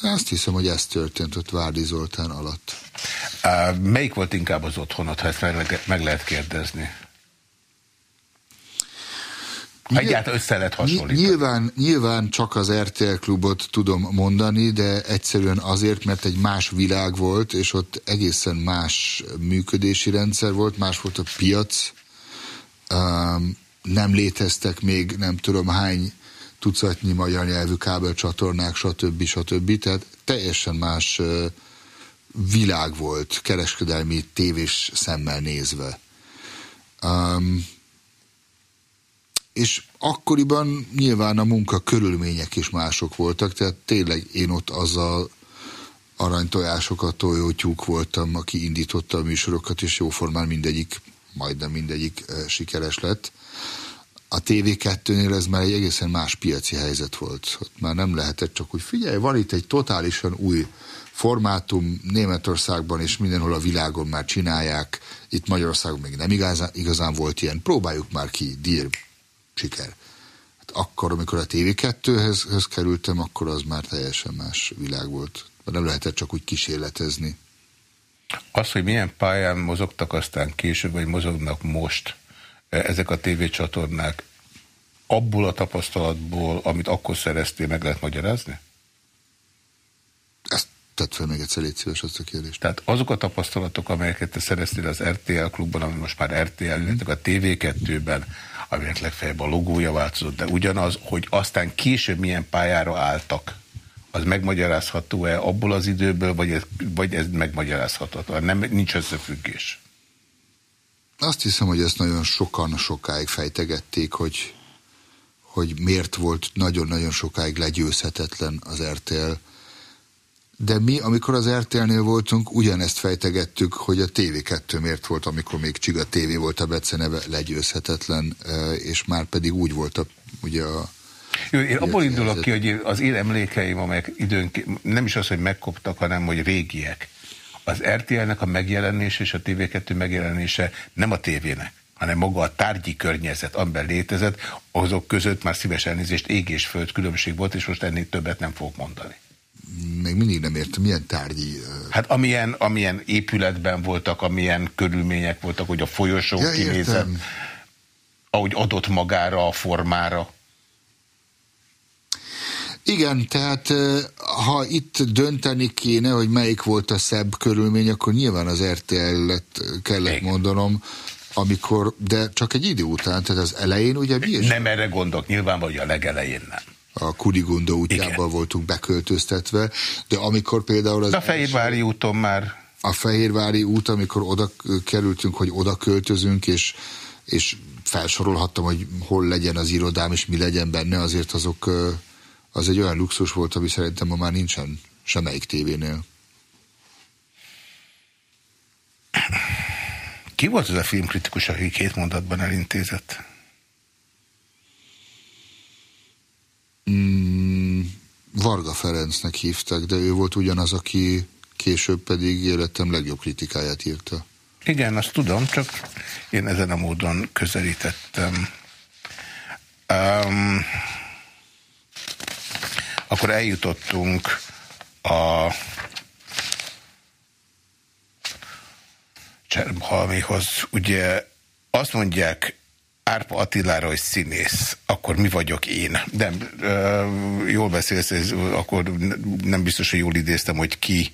Azt hiszem, hogy ez történt ott Várdi Zoltán alatt. Melyik volt inkább az otthonod, ha ezt meg, meg lehet kérdezni? Egyáltalán össze lehet hasonlítani. Nyilván, nyilván csak az RTL klubot tudom mondani, de egyszerűen azért, mert egy más világ volt, és ott egészen más működési rendszer volt, más volt a piac, um, nem léteztek még nem tudom hány tucatnyi magyar nyelvű kábelcsatornák, stb. stb. Tehát teljesen más világ volt kereskedelmi tévés szemmel nézve. Um, és akkoriban nyilván a munka körülmények is mások voltak, tehát tényleg én ott azzal aranytojásokat tojótyúk voltam, aki indította a műsorokat, és jóformán mindegyik, majdnem mindegyik sikeres lett. A TV2-nél ez már egy egészen más piaci helyzet volt. Ott már nem lehetett csak úgy, figyelj, van itt egy totálisan új formátum, Németországban és mindenhol a világon már csinálják, itt Magyarországon még nem igazán, igazán volt ilyen, próbáljuk már ki, dír, siker. Hát akkor, amikor a TV2-hez kerültem, akkor az már teljesen más világ volt. Nem lehetett csak úgy kísérletezni. Az, hogy milyen pályán mozogtak aztán később, vagy mozognak most ezek a tévécsatornák, abból a tapasztalatból, amit akkor szereztél, meg lehet magyarázni? Ezt tett fel még egyszer, légy szíves azt a kérdést. Tehát azok a tapasztalatok, amelyeket te szereztél az RTL klubban, ami most már RTL, mm. a TV2-ben, aminek legfeljebb a logója változott, de ugyanaz, hogy aztán később milyen pályára álltak, az megmagyarázható-e abból az időből, vagy ez, vagy ez megmagyarázható? Nem, nincs összefüggés. Azt hiszem, hogy ezt nagyon sokan sokáig fejtegették, hogy, hogy miért volt nagyon-nagyon sokáig legyőzhetetlen az RTL, de mi, amikor az RTL-nél voltunk, ugyanezt fejtegettük, hogy a TV2 miért volt, amikor még Csiga TV volt a beceneve legyőzhetetlen, és már pedig úgy volt a, ugye a jó, én abból indulok ki, hogy az én emlékeim, amelyek időnként nem is az, hogy megkoptak, hanem hogy régiek. Az RTL-nek a megjelenése és a TV2 megjelenése nem a tévének, hanem maga a tárgyi környezet, amiben létezett, azok között már szíves elnézést ég és föld különbség volt, és most ennél többet nem fogok mondani még mindig nem értem, milyen tárgyi... Hát amilyen, amilyen épületben voltak, amilyen körülmények voltak, hogy a folyosó ja, kinézett, ahogy adott magára a formára. Igen, tehát ha itt dönteni kéne, hogy melyik volt a szebb körülmény, akkor nyilván az RTL lett, kellett Igen. mondanom, amikor, de csak egy idő után, tehát az elején ugye mi Nem erre gondolok, nyilván vagy a legelején nem a Kurigondó útjában Igen. voltunk beköltöztetve, de amikor például... Az de a Fehérvári úton már... A Fehérvári út, amikor oda kerültünk, hogy oda költözünk, és, és felsorolhattam, hogy hol legyen az irodám, és mi legyen benne, azért azok, az egy olyan luxus volt, ami szerintem ma már nincsen semmelyik tévénél. Ki volt az a filmkritikus, aki két mondatban elintézett? Mm, Varga Ferencnek hívták, de ő volt ugyanaz, aki később pedig életem legjobb kritikáját írta. Igen, azt tudom, csak én ezen a módon közelítettem. Um, akkor eljutottunk a Csermhalmihoz. Ugye azt mondják Árpa Attilára, hogy színész, akkor mi vagyok én? Nem, jól beszélsz, akkor nem biztos, hogy jól idéztem, hogy ki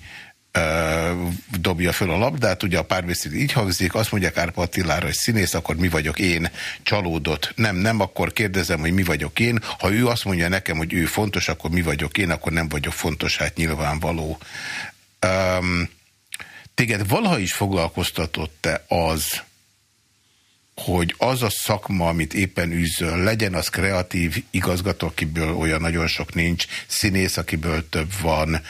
dobja föl a labdát, ugye a párbeszéd így hangzik, azt mondják Árpa hogy színész, akkor mi vagyok én? Csalódott. Nem, nem, akkor kérdezem, hogy mi vagyok én. Ha ő azt mondja nekem, hogy ő fontos, akkor mi vagyok én, akkor nem vagyok fontos, hát nyilvánvaló. Um, téged valaha is foglalkoztatott-e az, hogy az a szakma, amit éppen űzöl, legyen az kreatív igazgató, akiből olyan nagyon sok nincs, színész, akiből több van,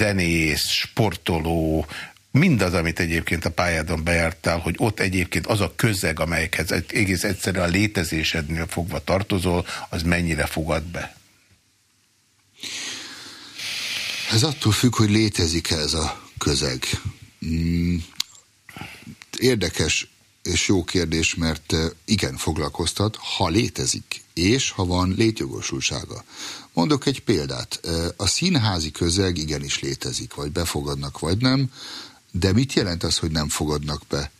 zenész, sportoló, mindaz, amit egyébként a pályádon bejártál, hogy ott egyébként az a közeg, amelyekhez egész egyszerűen a létezésednél fogva tartozol, az mennyire fogad be? Ez attól függ, hogy létezik -e ez a közeg. Mm, érdekes és jó kérdés, mert igen, foglalkoztat, ha létezik, és ha van létjogosultsága. Mondok egy példát. A színházi közeg igenis létezik, vagy befogadnak, vagy nem, de mit jelent az, hogy nem fogadnak be?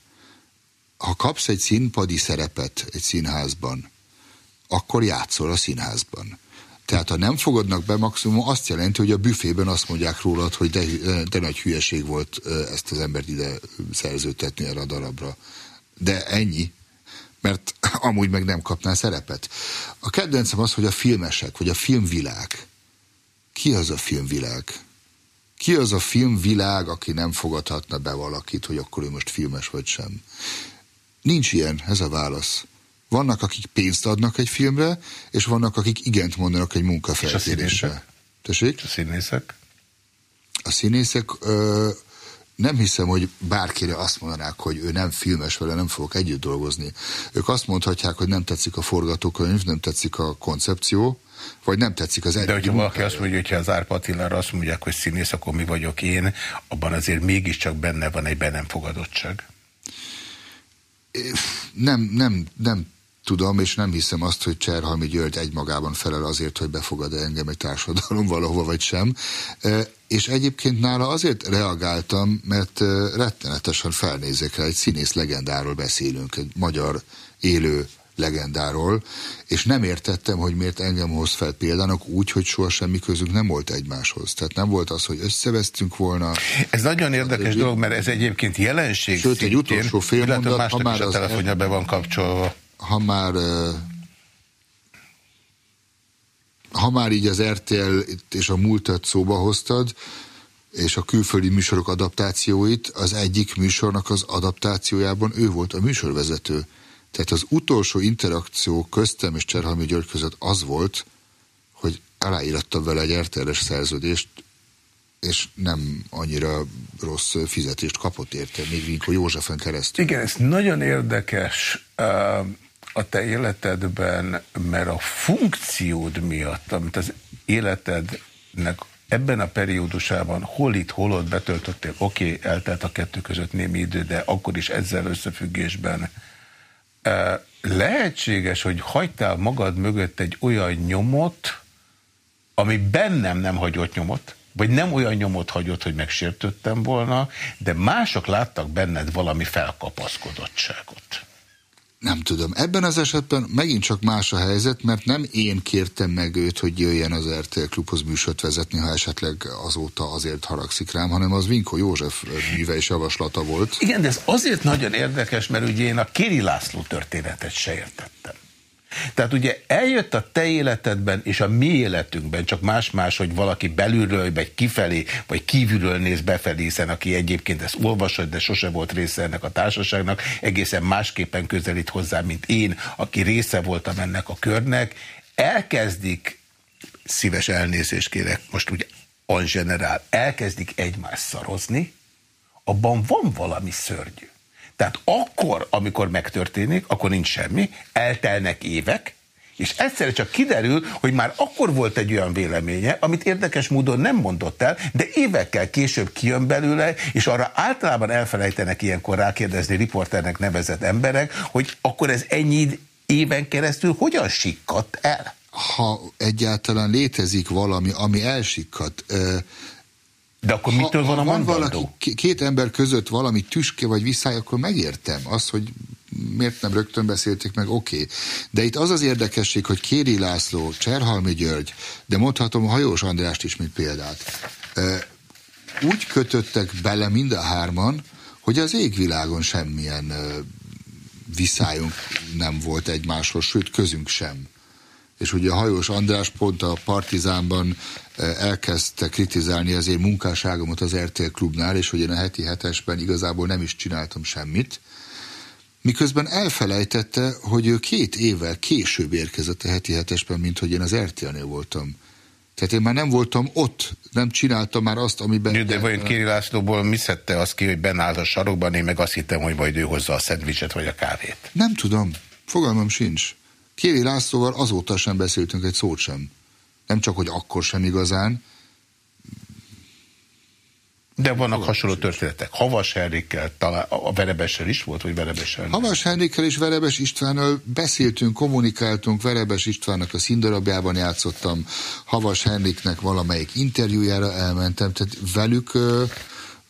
Ha kapsz egy színpadi szerepet egy színházban, akkor játszol a színházban. Tehát ha nem fogadnak be, maximum azt jelenti, hogy a büfében azt mondják rólad, hogy de, de nagy hülyeség volt ezt az embert ide szerződtetni erre a darabra de ennyi, mert amúgy meg nem kapnál szerepet. A kedvencem az, hogy a filmesek, vagy a filmvilág. Ki az a filmvilág? Ki az a filmvilág, aki nem fogadhatna be valakit, hogy akkor ő most filmes vagy sem? Nincs ilyen, ez a válasz. Vannak, akik pénzt adnak egy filmre, és vannak, akik igent mondanak egy munkafelkérésre. Tessék? A színészek? A színészek... Ö, nem hiszem, hogy bárkire azt mondanák, hogy ő nem filmes vele, nem fogok együtt dolgozni. Ők azt mondhatják, hogy nem tetszik a forgatókönyv, nem tetszik a koncepció, vagy nem tetszik az De hogyha valaki azt mondja, hogyha az Árpa Attilára azt mondják, hogy színész, akkor mi vagyok én, abban azért mégiscsak benne van egy be nem fogadottság. Nem, nem, nem tudom, és nem hiszem azt, hogy Cserhalmi György egymagában felel azért, hogy befogad -e engem egy társadalom valahova, vagy sem. És egyébként nála azért reagáltam, mert rettenetesen felnézek rá, egy színész legendáról beszélünk, egy magyar élő legendáról, és nem értettem, hogy miért engem hoz fel példának úgy, hogy soha semmi közünk nem volt egymáshoz. Tehát nem volt az, hogy összevesztünk volna. Ez nagyon érdekes egy, dolog, mert ez egyébként jelenség Sőt, szintén, egy utolsó fél mondat, ha már a telefonja be van kapcsolva. Ha már ha már így az RTL és a múltat szóba hoztad, és a külföldi műsorok adaptációit, az egyik műsornak az adaptációjában ő volt a műsorvezető. Tehát az utolsó interakció köztem és Cserhalmi György között az volt, hogy aláírattam vele egy rtl szerződést, és nem annyira rossz fizetést kapott érte, még Vinko Józsefen keresztül. Igen, ez nagyon érdekes a te életedben, mert a funkciód miatt, amit az életednek ebben a periódusában hol itt, hol ott betöltöttél, oké, okay, eltelt a kettő között némi idő, de akkor is ezzel összefüggésben lehetséges, hogy hagytál magad mögött egy olyan nyomot, ami bennem nem hagyott nyomot, vagy nem olyan nyomot hagyott, hogy megsértődtem volna, de mások láttak benned valami felkapaszkodottságot. Nem tudom. Ebben az esetben megint csak más a helyzet, mert nem én kértem meg őt, hogy jöjjen az RTL klubhoz műsort vezetni, ha esetleg azóta azért haragszik rám, hanem az Vinko József műve és javaslata volt. Igen, de ez azért nagyon érdekes, mert ugye én a Kéri László történetet se értettem. Tehát ugye eljött a te életedben és a mi életünkben, csak más-más, hogy valaki belülről, vagy kifelé, vagy kívülről néz befelé, hiszen aki egyébként ezt olvasott, de sose volt része ennek a társaságnak, egészen másképpen közelít hozzá, mint én, aki része voltam ennek a körnek, elkezdik, szíves elnézést kérek, most ugye en generál, elkezdik egymást szarozni, abban van valami szörnyű. Tehát akkor, amikor megtörténik, akkor nincs semmi, eltelnek évek, és egyszerre csak kiderül, hogy már akkor volt egy olyan véleménye, amit érdekes módon nem mondott el, de évekkel később kijön belőle, és arra általában elfelejtenek ilyenkor rákérdezni riporternek nevezett emberek, hogy akkor ez ennyi éven keresztül hogyan sikkadt el? Ha egyáltalán létezik valami, ami elsikkadt, de akkor ha, mitől van a van valaki, két ember között valami tüske vagy visszály, akkor megértem az, hogy miért nem rögtön beszélték meg, oké. Okay. De itt az az érdekesség, hogy Kéri László, Cserhalmi György, de mondhatom Hajós Andrást is, mint példát, úgy kötöttek bele mind a hárman, hogy az égvilágon semmilyen viszályunk nem volt egymáshoz, sőt közünk sem és ugye a hajós András pont a Partizánban elkezdte kritizálni az én munkásságomat az RTL klubnál, és hogy én a heti hetesben igazából nem is csináltam semmit, miközben elfelejtette, hogy ő két évvel később érkezett a heti hetesben, mint hogy én az RTL-nél voltam. Tehát én már nem voltam ott, nem csináltam már azt, amiben... Nő, de vajon Kéri Lászlóból mi szedte azt ki, hogy bennáll a sarokban, én meg azt hittem, hogy majd ő hozza a szendvicset vagy a kávét? Nem tudom, fogalmam sincs. Kéri Lászlóval azóta sem beszéltünk egy szót sem. Nem csak, hogy akkor sem igazán. De vannak hasonló történetek. Havas Henrikkel, talán a Verebessel is volt, vagy Verebessel? Havas Henrikkel és Verebes Istvánnal beszéltünk, kommunikáltunk, Verebes Istvánnak a színdarabjában játszottam, Havas Henriknek valamelyik interjújára elmentem, tehát velük uh,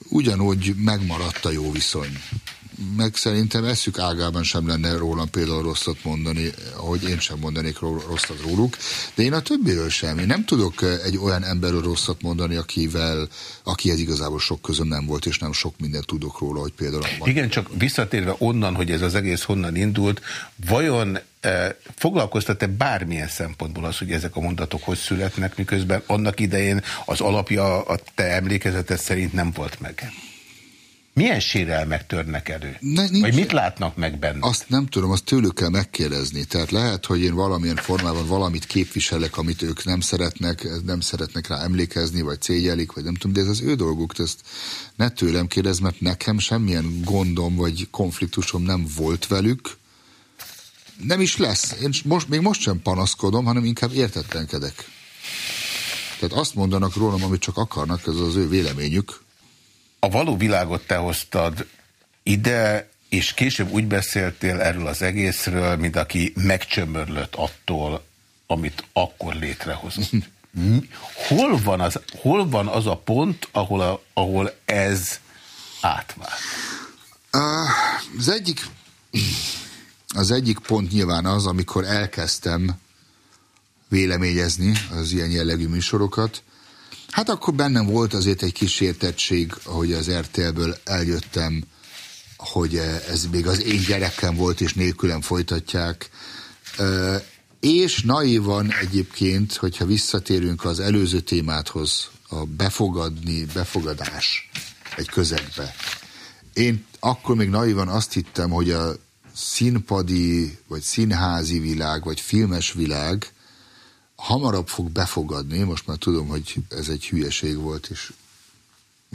ugyanúgy megmaradt a jó viszony meg szerintem eszük ágában sem lenne rólam például rosszat mondani, ahogy én sem mondanék rosszat róluk, de én a többiről sem. Én nem tudok egy olyan emberről rosszat mondani, akivel, akihez igazából sok közöm nem volt, és nem sok mindent tudok róla, hogy például... Igen, csak visszatérve onnan, hogy ez az egész honnan indult, vajon foglalkoztat-e bármilyen szempontból az, hogy ezek a mondatok hogy születnek, miközben annak idején az alapja a te emlékezeted szerint nem volt meg? Milyen sérelmek törnek elő? Ne, nincs, Vagy mit látnak meg benne? Azt nem tudom, azt tőlük kell megkérdezni. Tehát lehet, hogy én valamilyen formában valamit képviselek, amit ők nem szeretnek, nem szeretnek rá emlékezni, vagy cégyelik, vagy nem tudom, de ez az ő dolguk, ezt ne tőlem kérdez, mert nekem semmilyen gondom, vagy konfliktusom nem volt velük, nem is lesz. Én most, még most sem panaszkodom, hanem inkább értetlenkedek. Tehát azt mondanak rólam, amit csak akarnak, ez az ő véleményük, a való világot te hoztad ide, és később úgy beszéltél erről az egészről, mint aki megcsömörlött attól, amit akkor létrehozott. Hol van az, hol van az a pont, ahol, a, ahol ez átvált? Az egyik, az egyik pont nyilván az, amikor elkezdtem véleményezni az ilyen jellegű műsorokat, Hát akkor bennem volt azért egy kísértettség, ahogy az RTL-ből eljöttem, hogy ez még az én gyerekem volt, és nélkülem folytatják. És naívan egyébként, hogyha visszatérünk az előző témáthoz, a befogadni, befogadás egy közegbe. Én akkor még naívan azt hittem, hogy a színpadi, vagy színházi világ, vagy filmes világ hamarabb fog befogadni, most már tudom, hogy ez egy hülyeség volt, és,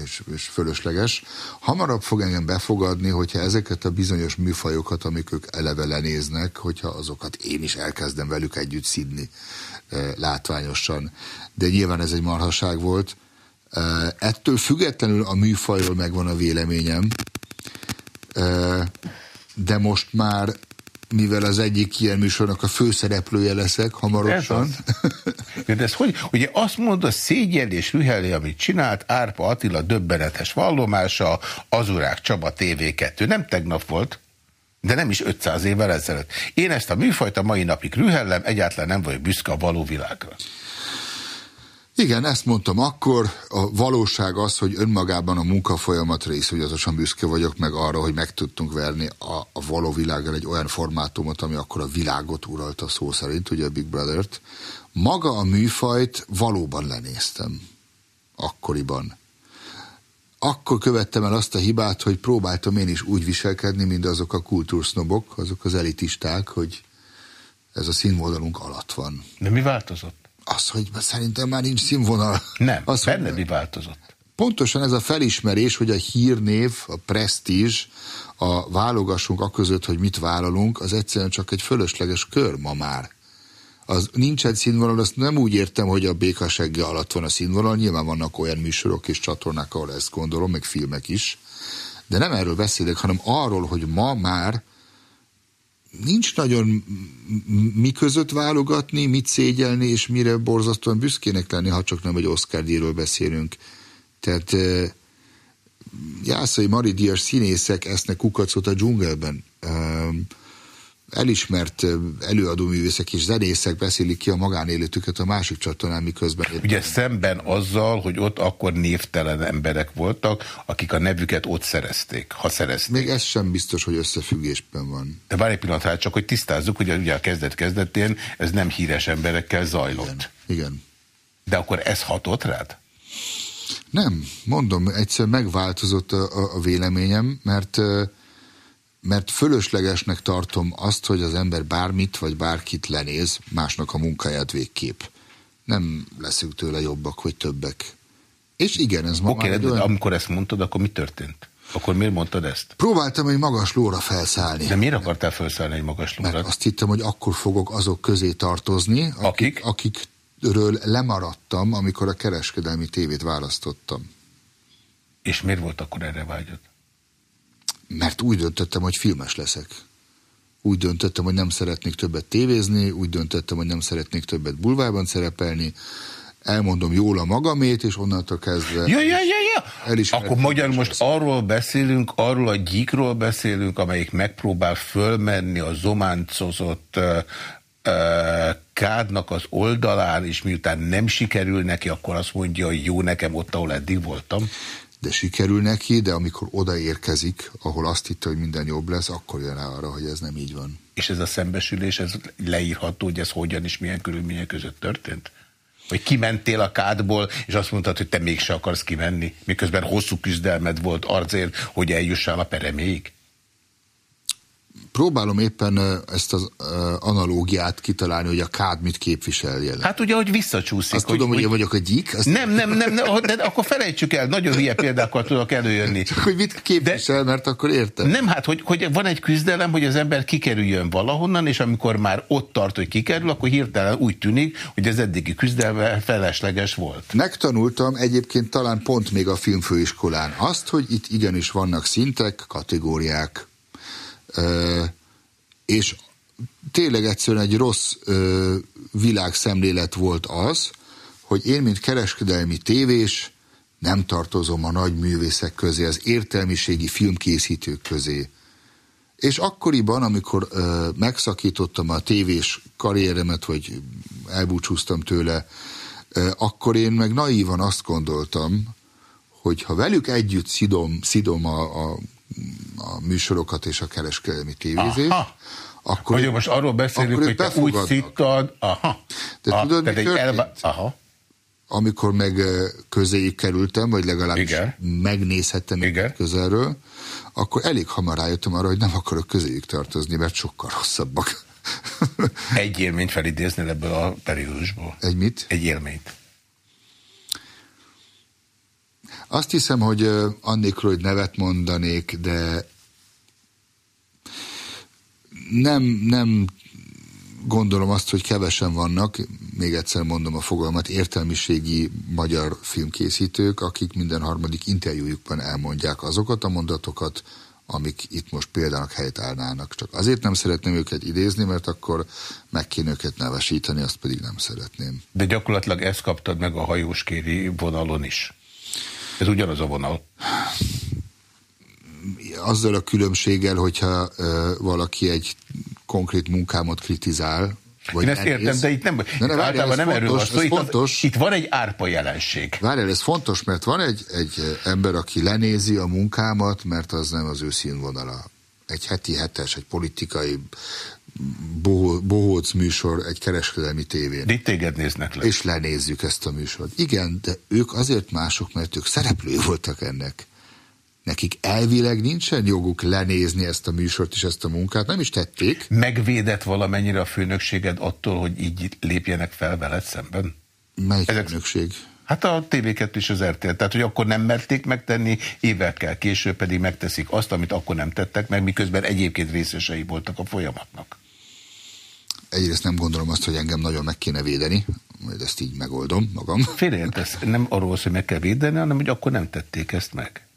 és, és fölösleges, hamarabb fog engem befogadni, hogyha ezeket a bizonyos műfajokat, amik ők eleve lenéznek, hogyha azokat én is elkezdem velük együtt szidni e, látványosan. De nyilván ez egy marhaság volt. E, ettől függetlenül a műfajról megvan a véleményem, e, de most már mivel az egyik ilyen műsornak a főszereplője leszek hamarosan. Ez, de ez hogy? Ugye azt mondta, szégyel és rüheli, amit csinált, Árpa Attila döbbenetes vallomása, Azurák Csaba TV2. Nem tegnap volt, de nem is 500 évvel ezelőtt. Én ezt a műfajt a mai napig rühellem, egyáltalán nem vagyok büszke a való világra. Igen, ezt mondtam akkor. A valóság az, hogy önmagában a munkafolyamatra is azonban büszke vagyok, meg arra, hogy meg tudtunk verni a, a való világgal egy olyan formátumot, ami akkor a világot uralta szó szerint, ugye a Big Brother-t. Maga a műfajt valóban lenéztem. Akkoriban. Akkor követtem el azt a hibát, hogy próbáltam én is úgy viselkedni, mint azok a kultúrsznobok, azok az elitisták, hogy ez a színvonalunk alatt van. De mi változott? Az, hogy szerintem már nincs színvonal. Nem, az, benne mi változott? Pontosan ez a felismerés, hogy a hírnév, a presztízs, a válogassunk a között, hogy mit vállalunk, az egyszerűen csak egy fölösleges kör ma már. Az nincs egy színvonal, azt nem úgy értem, hogy a békasegge alatt van a színvonal, nyilván vannak olyan műsorok és csatornák, ahol ezt gondolom, meg filmek is, de nem erről beszélek, hanem arról, hogy ma már nincs nagyon mi között válogatni, mit szégyelni, és mire borzasztóan büszkének lenni, ha csak nem egy Oscar díjról beszélünk. Tehát Jászai Mari Díjas színészek esznek kukacot a dzsungelben elismert előadóművészek és zenészek beszélik ki a magánéletüket a másik csatornán, miközben... Ugye szemben azzal, hogy ott akkor névtelen emberek voltak, akik a nevüket ott szerezték, ha szerezték. Még ez sem biztos, hogy összefüggésben van. De várj egy pillanat, hát csak hogy tisztázzuk, hogy ugye a kezdet-kezdetén ez nem híres emberekkel zajlott. Igen. Igen. De akkor ez hatott rád? Nem, mondom, egyszer megváltozott a, a, a véleményem, mert mert fölöslegesnek tartom azt, hogy az ember bármit vagy bárkit lenéz, másnak a munkáját végképp. Nem leszünk tőle jobbak vagy többek. És igen, ez ma okay, már olyan... amikor ezt mondtad, akkor mi történt? Akkor miért mondtad ezt? Próbáltam egy magas lóra felszállni. De miért akartál felszállni egy magas lóra? Mert azt hittem, hogy akkor fogok azok közé tartozni, akik, akik akikről lemaradtam, amikor a kereskedelmi tévét választottam. És miért volt akkor erre vágyod? Mert úgy döntöttem, hogy filmes leszek. Úgy döntöttem, hogy nem szeretnék többet tévézni, úgy döntöttem, hogy nem szeretnék többet bulvárban szerepelni, elmondom jól a magamét, és onnantól kezdve... Ja, ja, ja, ja. Akkor magyar most lesz. arról beszélünk, arról a gyíkról beszélünk, amelyik megpróbál fölmenni a zománcozott uh, uh, kádnak az oldalán, és miután nem sikerül neki, akkor azt mondja, hogy jó nekem ott, ahol eddig voltam de sikerül neki, de amikor odaérkezik, ahol azt hitte, hogy minden jobb lesz, akkor jön rá arra, hogy ez nem így van. És ez a szembesülés, ez leírható, hogy ez hogyan és milyen körülmények között történt? Hogy kimentél a kádból, és azt mondtad, hogy te mégse akarsz kimenni, miközben hosszú küzdelmed volt arcért, hogy eljussál a pereméig? Próbálom éppen ezt az analógiát kitalálni, hogy a kád mit képviselje. Hát ugye, hogy visszacsúszik. Azt hogy, tudom, hogy, hogy én vagyok a gyík? Azt nem, nem, nem, nem, de akkor felejtsük el, nagyon hülye példákkal tudok előjönni. Csak hogy mit képvisel, de, mert akkor értem. Nem, hát hogy, hogy van egy küzdelem, hogy az ember kikerüljön valahonnan, és amikor már ott tart, hogy kikerül, akkor hirtelen úgy tűnik, hogy az eddigi küzdelme felesleges volt. Megtanultam egyébként talán pont még a filmfőiskolán azt, hogy itt igenis vannak szintek, kategóriák, és tényleg egyszerűen egy rossz világszemlélet volt az, hogy én, mint kereskedelmi tévés, nem tartozom a nagy művészek közé, az értelmiségi filmkészítők közé. És akkoriban, amikor ö, megszakítottam a tévés karrieremet, vagy elbúcsúztam tőle, ö, akkor én meg naívan azt gondoltam, hogy ha velük együtt szidom, szidom a, a a műsorokat és a kereskedelmi tévézést. Aha. Akkor, hogy most arról beszélünk, hogy te úgy szittad, aha. De ah, tudod, mi történt? Elba, aha. Amikor meg közéig kerültem, vagy legalábbis Igen. megnézhettem Igen. közelről, akkor elég hamar rájöttem arra, hogy nem akarok közéig tartozni, mert sokkal rosszabbak. Egy élményt felidézni ebből a periódusból. Egy mit? Egy élményt. Azt hiszem, hogy annélkül, hogy nevet mondanék, de nem, nem gondolom azt, hogy kevesen vannak, még egyszer mondom a fogalmat, értelmiségi magyar filmkészítők, akik minden harmadik interjújukban elmondják azokat a mondatokat, amik itt most példának helyt állnának. Csak azért nem szeretném őket idézni, mert akkor meg kéne őket nevesíteni, azt pedig nem szeretném. De gyakorlatilag ezt kaptad meg a hajóskéri vonalon is. Ez ugyanaz a vonal. Azzal a különbséggel, hogyha uh, valaki egy konkrét munkámat kritizál, vagy Én ezt értem, értem, de itt nem, de ne, várjál, nem fontos, erről van szó, itt, fontos. itt van egy árpa jelenség. Várjál, ez fontos, mert van egy, egy ember, aki lenézi a munkámat, mert az nem az ő színvonala. Egy heti hetes, egy politikai bohóc műsor egy kereskedelmi tévén. itt téged néznek le. És lenézzük ezt a műsort. Igen, de ők azért mások, mert ők szereplői voltak ennek. Nekik elvileg nincsen joguk lenézni ezt a műsort és ezt a munkát, nem is tették. Megvédett valamennyire a főnökséged attól, hogy így lépjenek fel veled szemben? Mely Ezek... főnökség? Hát a tévéket is az RTL. Tehát, hogy akkor nem merték megtenni, évekkel később pedig megteszik azt, amit akkor nem tettek meg, miközben egyébként részesei voltak a folyamatnak egyrészt nem gondolom azt, hogy engem nagyon meg kéne védeni, majd ezt így megoldom magam. Félreértesz, nem arról hogy meg kell védeni, hanem hogy akkor nem tették ezt meg.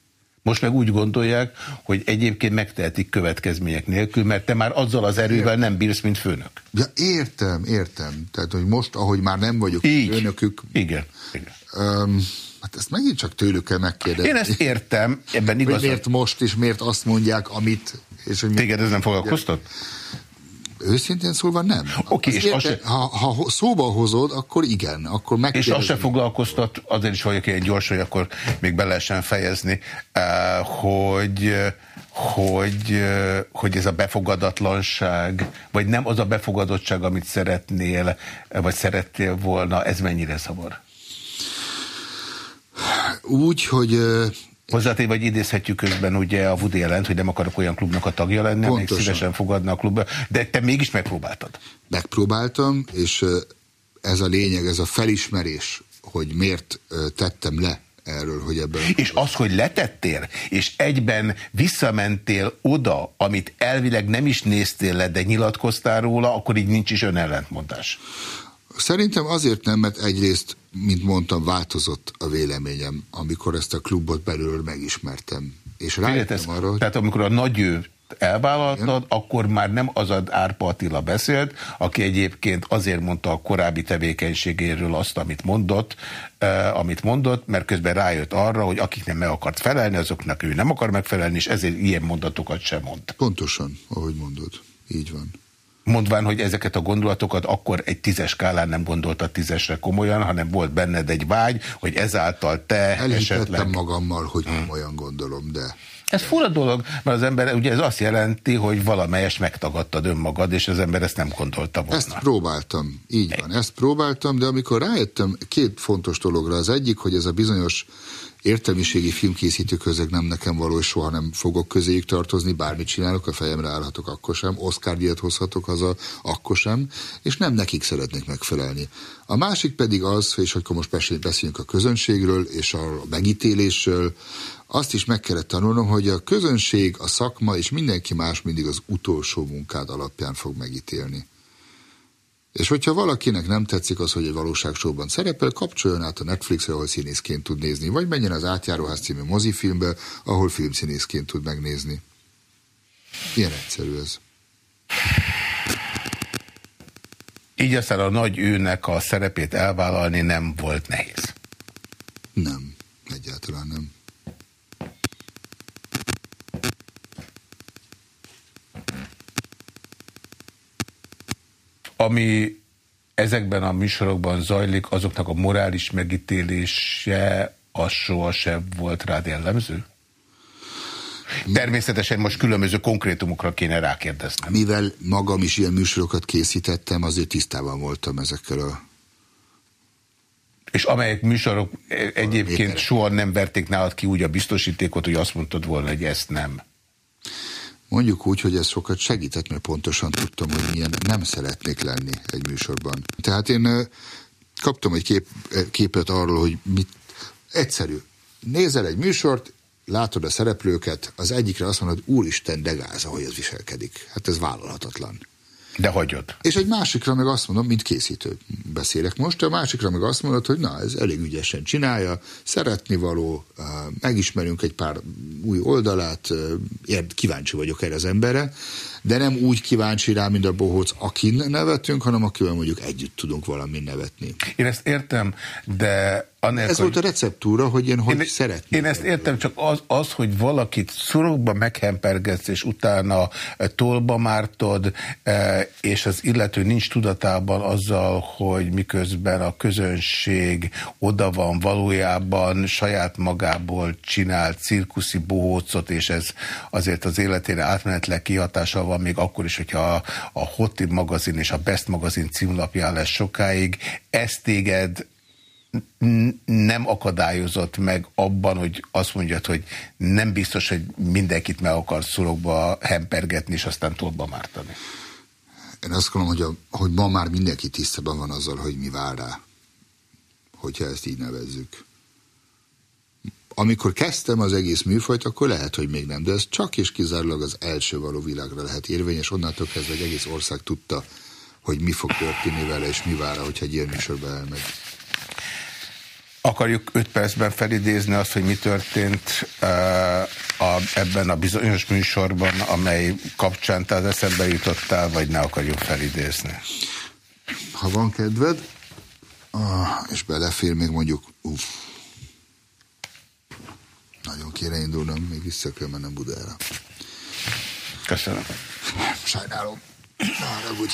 Most meg úgy gondolják, hogy egyébként megtehetik következmények nélkül, mert te már azzal az erővel nem bírsz, mint főnök. Ja, értem, értem. Tehát, hogy most, ahogy már nem vagyok Így. főnökük... Igen, igen. Um, hát ezt megint csak tőlük kell megkérdezni. Én ezt értem, ebben igazad. Miért most, és miért azt mondják, amit... És hogy Téged ez nem foglalkoztat? Őszintén szólva nem. Okay, és érte, se... ha, ha szóba hozod, akkor igen, akkor meg. És azt se foglalkoztat, azért is vagyok ilyen gyors, hogy akkor még be lehessen fejezni, eh, hogy, hogy, hogy ez a befogadatlanság, vagy nem az a befogadottság, amit szeretnél, vagy szerettél volna, ez mennyire szabad? Úgy, hogy Hozzátéve, vagy idézhetjük közben ugye a Woody jelent, hogy nem akarok olyan klubnak a tagja lenni, amelyik szívesen fogadna a klubba, de te mégis megpróbáltad. Megpróbáltam, és ez a lényeg, ez a felismerés, hogy miért tettem le erről, hogy ebben... És az, hogy letettél, és egyben visszamentél oda, amit elvileg nem is néztél le, de nyilatkoztál róla, akkor így nincs is önellentmondás. Szerintem azért nem, mert egyrészt, mint mondtam, változott a véleményem, amikor ezt a klubot belül megismertem. És rájöttem arra, hogy... Tehát amikor a nagy ő elvállaltad, Igen. akkor már nem az a Árpa Attila beszélt, aki egyébként azért mondta a korábbi tevékenységéről azt, amit mondott, eh, amit mondott, mert közben rájött arra, hogy akik nem meg akart felelni, azoknak ő nem akar megfelelni, és ezért ilyen mondatokat sem mond. Pontosan, ahogy mondod. Így van. Mondván, hogy ezeket a gondolatokat akkor egy tízes skálán nem gondolta tízesre komolyan, hanem volt benned egy vágy, hogy ezáltal te Elhitettem esetleg... magammal, hogy komolyan gondolom, de... Ez fura dolog, mert az ember, ugye ez azt jelenti, hogy valamelyes megtagadtad önmagad, és az ember ezt nem gondolta volna. Ezt próbáltam, így van, ezt próbáltam, de amikor rájöttem két fontos dologra, az egyik, hogy ez a bizonyos értelmiségi filmkészítő közeg nem nekem való, és soha nem fogok közéjük tartozni, bármit csinálok, a fejemre állhatok akkor sem, Oscar díjat hozhatok haza akkor sem, és nem nekik szeretnék megfelelni. A másik pedig az, és akkor most beszéljünk a közönségről és a megítélésről, azt is meg kellett tanulnom, hogy a közönség, a szakma és mindenki más mindig az utolsó munkád alapján fog megítélni. És hogyha valakinek nem tetszik az, hogy egy valóságsóban szerepel, kapcsoljon át a Netflixre, ahol színészként tud nézni, vagy menjen az Átjáróház című mozifilmbe, ahol filmszínészként tud megnézni. Ilyen egyszerű ez. Így aztán a nagy őnek a szerepét elvállalni nem volt nehéz. Nem, egyáltalán nem. Ami ezekben a műsorokban zajlik, azoknak a morális megítélése az sohasem volt rád jellemző? Természetesen most különböző konkrétumokra kéne rákérdeznem. Mivel magam is ilyen műsorokat készítettem, azért tisztában voltam ezekkel a... És amelyek műsorok egyébként soha nem verték nálad ki úgy a biztosítékot, hogy azt mondtad volna, hogy ezt nem. Mondjuk úgy, hogy ez sokat segített, mert pontosan tudtam, hogy milyen nem szeretnék lenni egy műsorban. Tehát én kaptam egy kép, képet arról, hogy mit egyszerű. Nézel egy műsort, látod a szereplőket, az egyikre azt mondod, úristen, de gáz, ahogy ez viselkedik. Hát ez vállalhatatlan. De hagyod. És egy másikra meg azt mondom, mint készítő beszélek most, a másikra meg azt mondod, hogy na, ez elég ügyesen csinálja, szeretni való, megismerünk egy pár új oldalát, kíváncsi vagyok erre az emberre, de nem úgy kíváncsi rá, mint a bohóc, akin nevetünk, hanem akivel mondjuk együtt tudunk valamin nevetni. Én ezt értem, de Anélkül, Ez volt a receptúra, hogy én hogy én, szeretném. Én ezt értem, csak az, az hogy valakit szorokba meghempergetsz, és utána e, tolba mártod, e, és az illető nincs tudatában azzal, hogy miközben a közönség oda van valójában saját magából csinál cirkuszi bohócot, és ez azért az életére átmenetleg kihatással van, még akkor is, hogyha a, a Hoti magazin és a Best magazin címlapján lesz sokáig, ezt téged nem akadályozott meg abban, hogy azt mondjad, hogy nem biztos, hogy mindenkit meg akar szurokba hempergetni, és aztán tolba mártani. Én azt gondolom, hogy, a, hogy ma már mindenki tisztában van azzal, hogy mi vár rá, hogyha ezt így nevezzük. Amikor kezdtem az egész műfajt, akkor lehet, hogy még nem, de ez csak és kizárólag az első való világra lehet érvényes, onnantól kezdve egy egész ország tudta, hogy mi fog történni vele, és mi vár hogyha egy ilyen műsorba elmegy. Akarjuk öt percben felidézni azt, hogy mi történt uh, a, ebben a bizonyos műsorban, amely kapcsán te az eszembe jutottál, vagy ne akarjuk felidézni? Ha van kedved, uh, és belefér még mondjuk, uff, nagyon kéne indulnom, még vissza kell mennem Budára. Köszönöm. Sajnálom. Na, úgy.